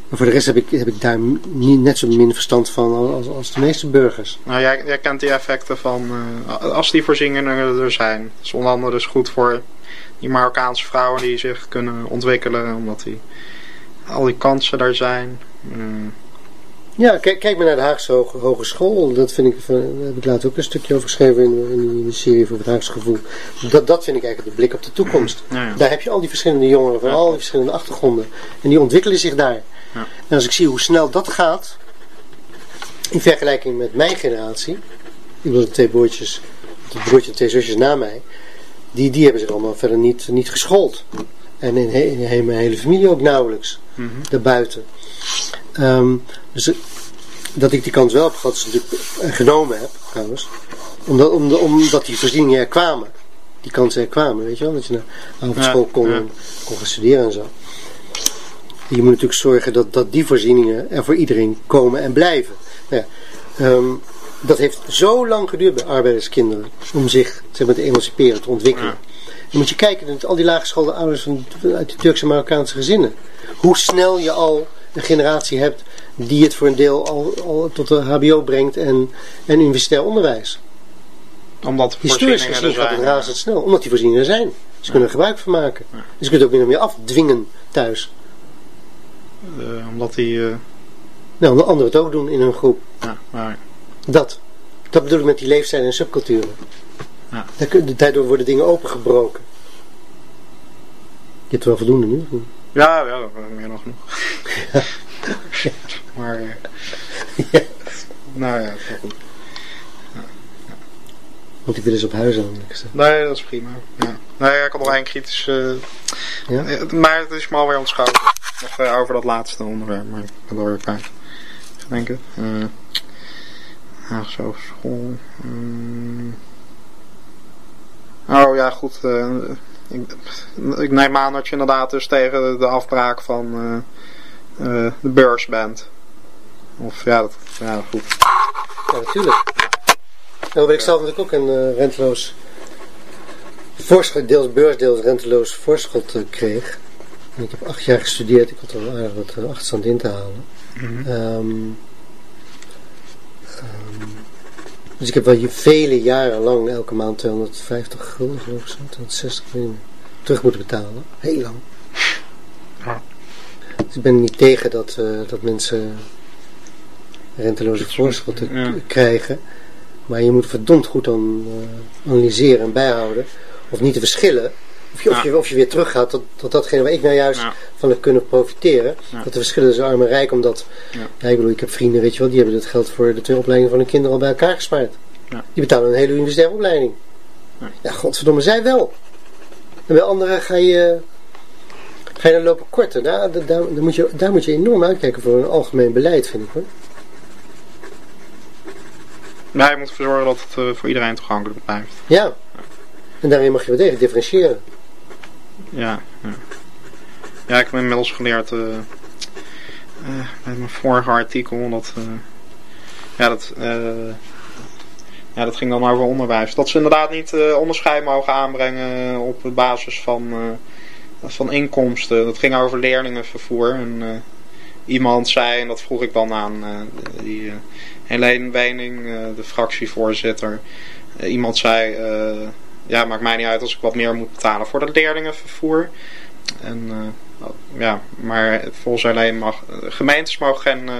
Maar voor de rest heb ik, heb ik daar niet net zo min verstand van als, als de meeste burgers. Nou, jij, jij kent die effecten van eh, als die voorzieningen er zijn. Dat is onder andere dus goed voor die Marokkaanse vrouwen die zich kunnen ontwikkelen, omdat die al die kansen daar zijn. Mm, Ja, kijk, kijk maar naar de Haagse Hoge, Hogeschool. Dat vind ik, van- daar heb ik later ook een stukje over geschreven in, in die serie voor het Haagse gevoel. Dat, dat vind ik eigenlijk de blik op de toekomst. ja, ja. Daar heb je al die verschillende jongeren van Ja. al die verschillende achtergronden. En die ontwikkelen zich daar. Ja. En als ik zie hoe snel dat gaat, in vergelijking met mijn generatie, ik bedoel de twee broertjes, het broertje en twee zusjes na mij, die, die hebben zich allemaal verder niet, niet geschoold. En in, in mijn hele familie ook nauwelijks, Mhm. daarbuiten. Ehm, dus eh, dat ik die kans wel heb gehad, is natuurlijk, en genomen heb trouwens, omdat, omdat, omdat die voorzieningen er kwamen. Die kansen er kwamen, weet je wel, dat je naar avondschool Ja, kon, ja. kon gaan studeren en zo. Je moet natuurlijk zorgen dat, dat die voorzieningen er voor iedereen komen en blijven. Nou ja, ehm, dat heeft zo lang geduurd bij arbeiderskinderen om zich zeg maar, te emanciperen, te ontwikkelen. Dan moet je kijken naar al die laaggeschoolde ouders van, uit de Turkse en Marokkaanse gezinnen. Hoe snel je al een generatie hebt die het voor een deel al, al tot de HBO brengt en, en universitair onderwijs. Omdat Historisch gezien gaat het razendsnel, omdat die voorzieningen er zijn. Ze kunnen er gebruik van maken. Ja. Dus je kunt ook min of meer afdwingen thuis. Eh, omdat die... eh, Nou, de anderen het ook doen in hun groep. ja, maar, Dat. Dat bedoel ik met die leefstijlen en subculturen. Ja. Daardoor worden dingen opengebroken. Je hebt wel voldoende nu. ja, ja, meer dan genoeg. maar... eh, Ja. Nou ja, is goed. Want ik wil eens op huis aan. ik. Nee, dat is prima. Ja. Nee, ik had nog één kritisch... eh, Ja? eh, maar het is me alweer ontschoten. Nog over dat laatste onderwerp, maar ik ben er weer kwijt. Even denken. Uh, Haagse Hogeschool. Mm. Oh ja, goed. eh, ik, ik neem aan dat je inderdaad dus tegen de afbraak van eh, eh, de beurs bent. Of ja, dat, ja goed. Ja, natuurlijk. Nou ben ik zelf natuurlijk ook een renteloos voorschot, deels beursdeels renteloos voorschot kreeg. En ik heb acht jaar gestudeerd. Ik had er wel aardig wat achterstand in te halen. Ehm, dus ik heb wel vele jaren lang elke maand 250 gulden geloof ik zo, 260 ik weet niet meer, terug moeten betalen. Heel lang. Ja. Dus ik ben niet tegen dat, eh, dat mensen renteloze voorschotten Ja. krijgen. Maar je moet verdomd goed dan eh, analyseren en bijhouden. Of niet de verschillen. Of je, of je, of je weer teruggaat tot, tot datgene waar ik nou juist van heb kunnen profiteren. Dat de verschillen tussen arm en rijk, omdat Ja. ja, ik bedoel, ik heb vrienden, weet je wel, die hebben het geld voor de twee opleidingen van hun kinderen al bij elkaar gespaard. Ja. Die betalen een hele universitaire opleiding. Ja. Godverdomme, zij wel. En bij anderen ga je, ga je dan lopen korten. Daar, daar, daar, moet je, daar moet je enorm uitkijken voor een algemeen beleid, vind ik hoor. Wij moeten ervoor zorgen dat het eh, voor iedereen toegankelijk blijft. Ja. En daarin mag je wel degelijk differentiëren. Ja, ja. ik heb inmiddels geleerd uh, met mijn vorige artikel dat, uh, ja, dat, ja, dat ging dan over onderwijs. Dat ze inderdaad niet onderscheid mogen aanbrengen op basis van, van inkomsten. Dat ging over leerlingenvervoer. En iemand zei, en dat vroeg ik dan aan die Helene Wening, de fractievoorzitter. iemand zei ja, maakt mij niet uit als ik wat meer moet betalen voor dat leerlingenvervoer. En, uh, ja, maar volgens alleen mag, gemeentes mogen geen uh,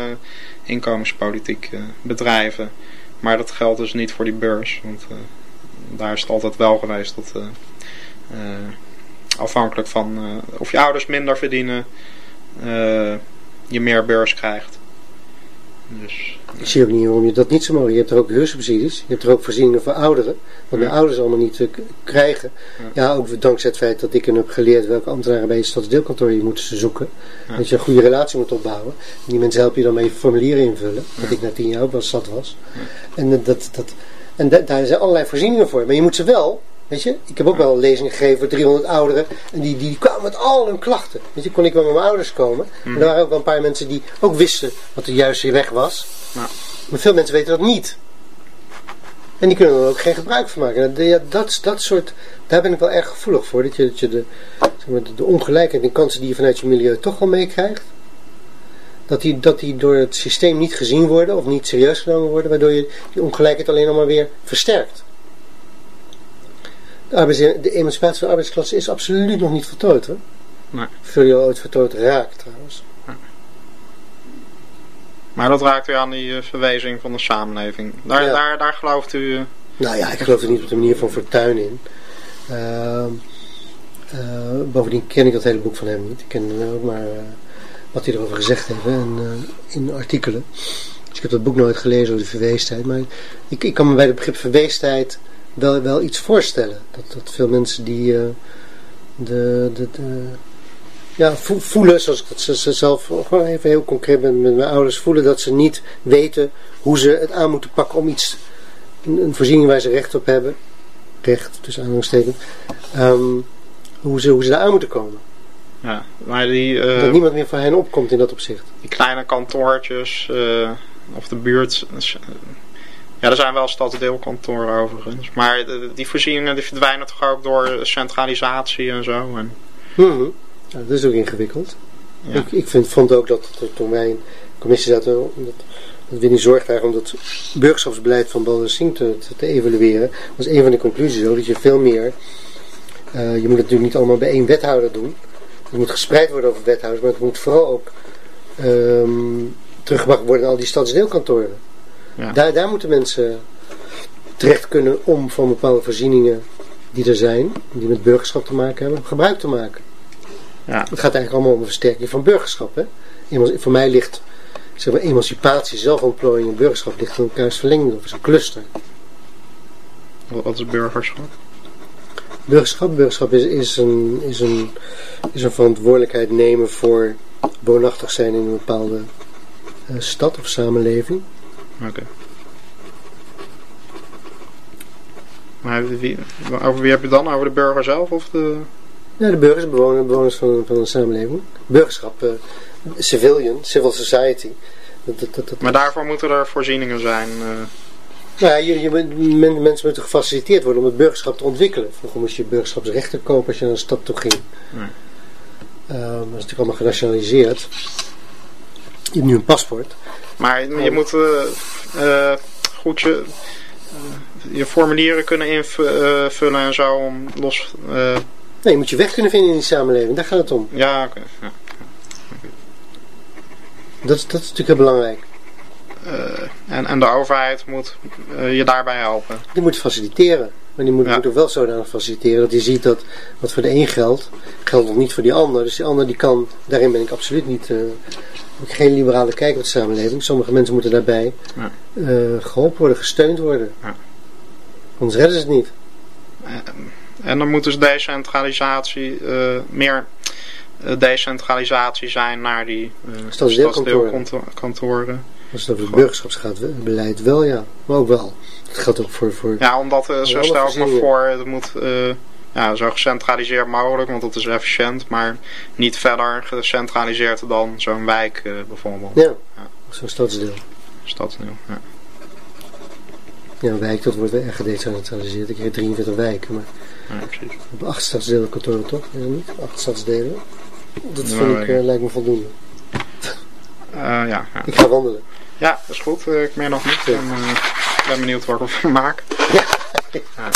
inkomenspolitiek bedrijven. Maar dat geldt dus niet voor die beurs. Want daar is het altijd wel geweest dat afhankelijk van of je ouders minder verdienen, je meer beurs krijgt. Dus, ik zie ook niet waarom je dat niet zo mogen. Je hebt er ook huursubsidies. Je hebt er ook voorzieningen voor ouderen. Wat de ouders allemaal niet krijgen. Ja. ja. ook dankzij het feit dat ik hen heb geleerd welke ambtenaren bij je stadsdeelkantoor je moet zoeken. Dat je een goede relatie moet opbouwen. En die mensen helpen je dan mee formulieren invullen. Dat ik na tien jaar ook wel stad was. En, dat, dat, en daar zijn allerlei voorzieningen voor. Maar je moet ze wel Weet je, ik heb ook wel lezingen gegeven voor 300 ouderen. En die, die kwamen met al hun klachten. Weet je, kon ik wel met mijn ouders komen. En er waren ook wel een paar mensen die ook wisten wat de juiste weg was. Maar veel mensen weten dat niet. En die kunnen er ook geen gebruik van maken. Ja, dat, dat soort, daar ben ik wel erg gevoelig voor. Dat je, dat je de, zeg maar, de ongelijkheid en kansen die je vanuit je milieu toch wel meekrijgt. Dat die, dat die door het systeem niet gezien worden of niet serieus genomen worden. Waardoor je die ongelijkheid alleen nog maar weer versterkt. De, de emancipatie van de arbeidsklasse is absoluut nog niet voltooid hoor. Nee. Vul je ooit voltooid raakt trouwens. Maar dat raakt u aan die uh, verwijzing van de samenleving. Daar, daar, daar gelooft u... Uh, nou ja, ik geloof er niet op de manier van Fortuyn in. Uh, bovendien ken ik dat hele boek van hem niet. Ik ken ook maar wat hij erover gezegd heeft en, in artikelen. Dus ik heb dat boek nooit gelezen over de verweesdheid. Maar ik, ik kan me bij het begrip verweesdheid wel, wel iets voorstellen. Dat, dat veel mensen die uh, de, de, de, ja, voelen, zoals ik dat ze, zelf gewoon even heel concreet met, met mijn ouders voelen, dat ze niet weten hoe ze het aan moeten pakken om iets, een, een voorziening waar ze recht op hebben, recht tussen aanhalingstekens, um, hoe, ze, hoe ze daar aan moeten komen. Ja, maar die... Uh, dat niemand meer voor hen opkomt in dat opzicht. Die kleine kantoortjes, uh, of de buurt, ja, er zijn wel stadsdeelkantoren overigens. Maar die voorzieningen die verdwijnen toch ook door centralisatie en zo. En... Hmm. Ja, dat is ook ingewikkeld. Ja. Ik, ik vind, vond ook dat, toen wij in de commissie zaten, dat, dat Winnie zorgt eigenlijk om dat burgerschapsbeleid van Baldwin te, te, te, evalueren, was een van de conclusies ook, dat je veel meer, uh, je moet het natuurlijk niet allemaal bij één wethouder doen. Het moet gespreid worden over wethouders, maar het moet vooral ook um, teruggebracht worden in al die stadsdeelkantoren. Ja. Daar, daar moeten mensen terecht kunnen om van bepaalde voorzieningen die er zijn, die met burgerschap te maken hebben, gebruik te maken. Ja. Het gaat eigenlijk allemaal om een versterking van burgerschap. Hè? Voor mij ligt zeg maar, emancipatie, zelfontplooiing en burgerschap ligt in elkaars verlenging of is een cluster. Wat is burgerschap? Burgerschap, burgerschap is, is, een, is, een, is een verantwoordelijkheid nemen voor woonachtig zijn in een bepaalde uh, stad of samenleving. Oké. Maar wie, over wie heb je dan? Over de burger zelf of de... Ja, de burgers, bewoners, bewoners van, van een samenleving. Burgerschap, uh, civilian, civil society. Dat, dat, dat, maar daarvoor moeten er voorzieningen zijn. Uh... Nou ja, je, je, mensen moeten gefaciliteerd worden om het burgerschap te ontwikkelen. Vroeger moest je burgerschapsrechten kopen als je naar een stad toe ging. Nee. Uh, dat is natuurlijk allemaal genationaliseerd. Je hebt nu een paspoort. Maar je moet uh, goed je, je formulieren kunnen invullen en zo om los... Nee, je moet je weg kunnen vinden in die samenleving. Daar gaat het om. Ja, oké. Ja. Dat, dat is natuurlijk heel belangrijk. en, en de overheid moet je daarbij helpen. Die moet faciliteren. Maar die moet, ja. moet ook wel zodanig faciliteren dat hij ziet dat wat voor de een geldt, geldt nog niet voor die ander. Dus die ander die kan, daarin ben ik absoluut niet, ook geen liberale kijk op de samenleving. Sommige mensen moeten daarbij ja. uh, geholpen worden, gesteund worden. Ja. Anders redden ze het niet. En dan moet dus decentralisatie, uh, meer decentralisatie zijn naar die uh, stadsdeelkantoren. Als het over het burgerschapsbeleid wel, ja. Maar ook wel. Dat geldt ook voor... voor Ja, omdat, eh, zo stel ik me voor, het moet eh, ja, zo gecentraliseerd mogelijk, want dat is efficiënt, maar niet verder gecentraliseerd dan zo'n wijk eh, bijvoorbeeld. ja, zo'n stadsdeel. Stadsdeel. Ja. Ja, een wijk, dat wordt erg gedecentraliseerd. Ik heb 43 wijken, maar Ja, precies. we hebben acht stadsdelen kantoren toch? Is niet? Acht stadsdelen. Dat Ja, vind ik, eh, lijkt me voldoende. Eh, ja, ja. Ik ga wandelen. ja, dat is goed. Ik meer nog niet. Ik ben benieuwd wat ik ervan maak. Ja. Ja.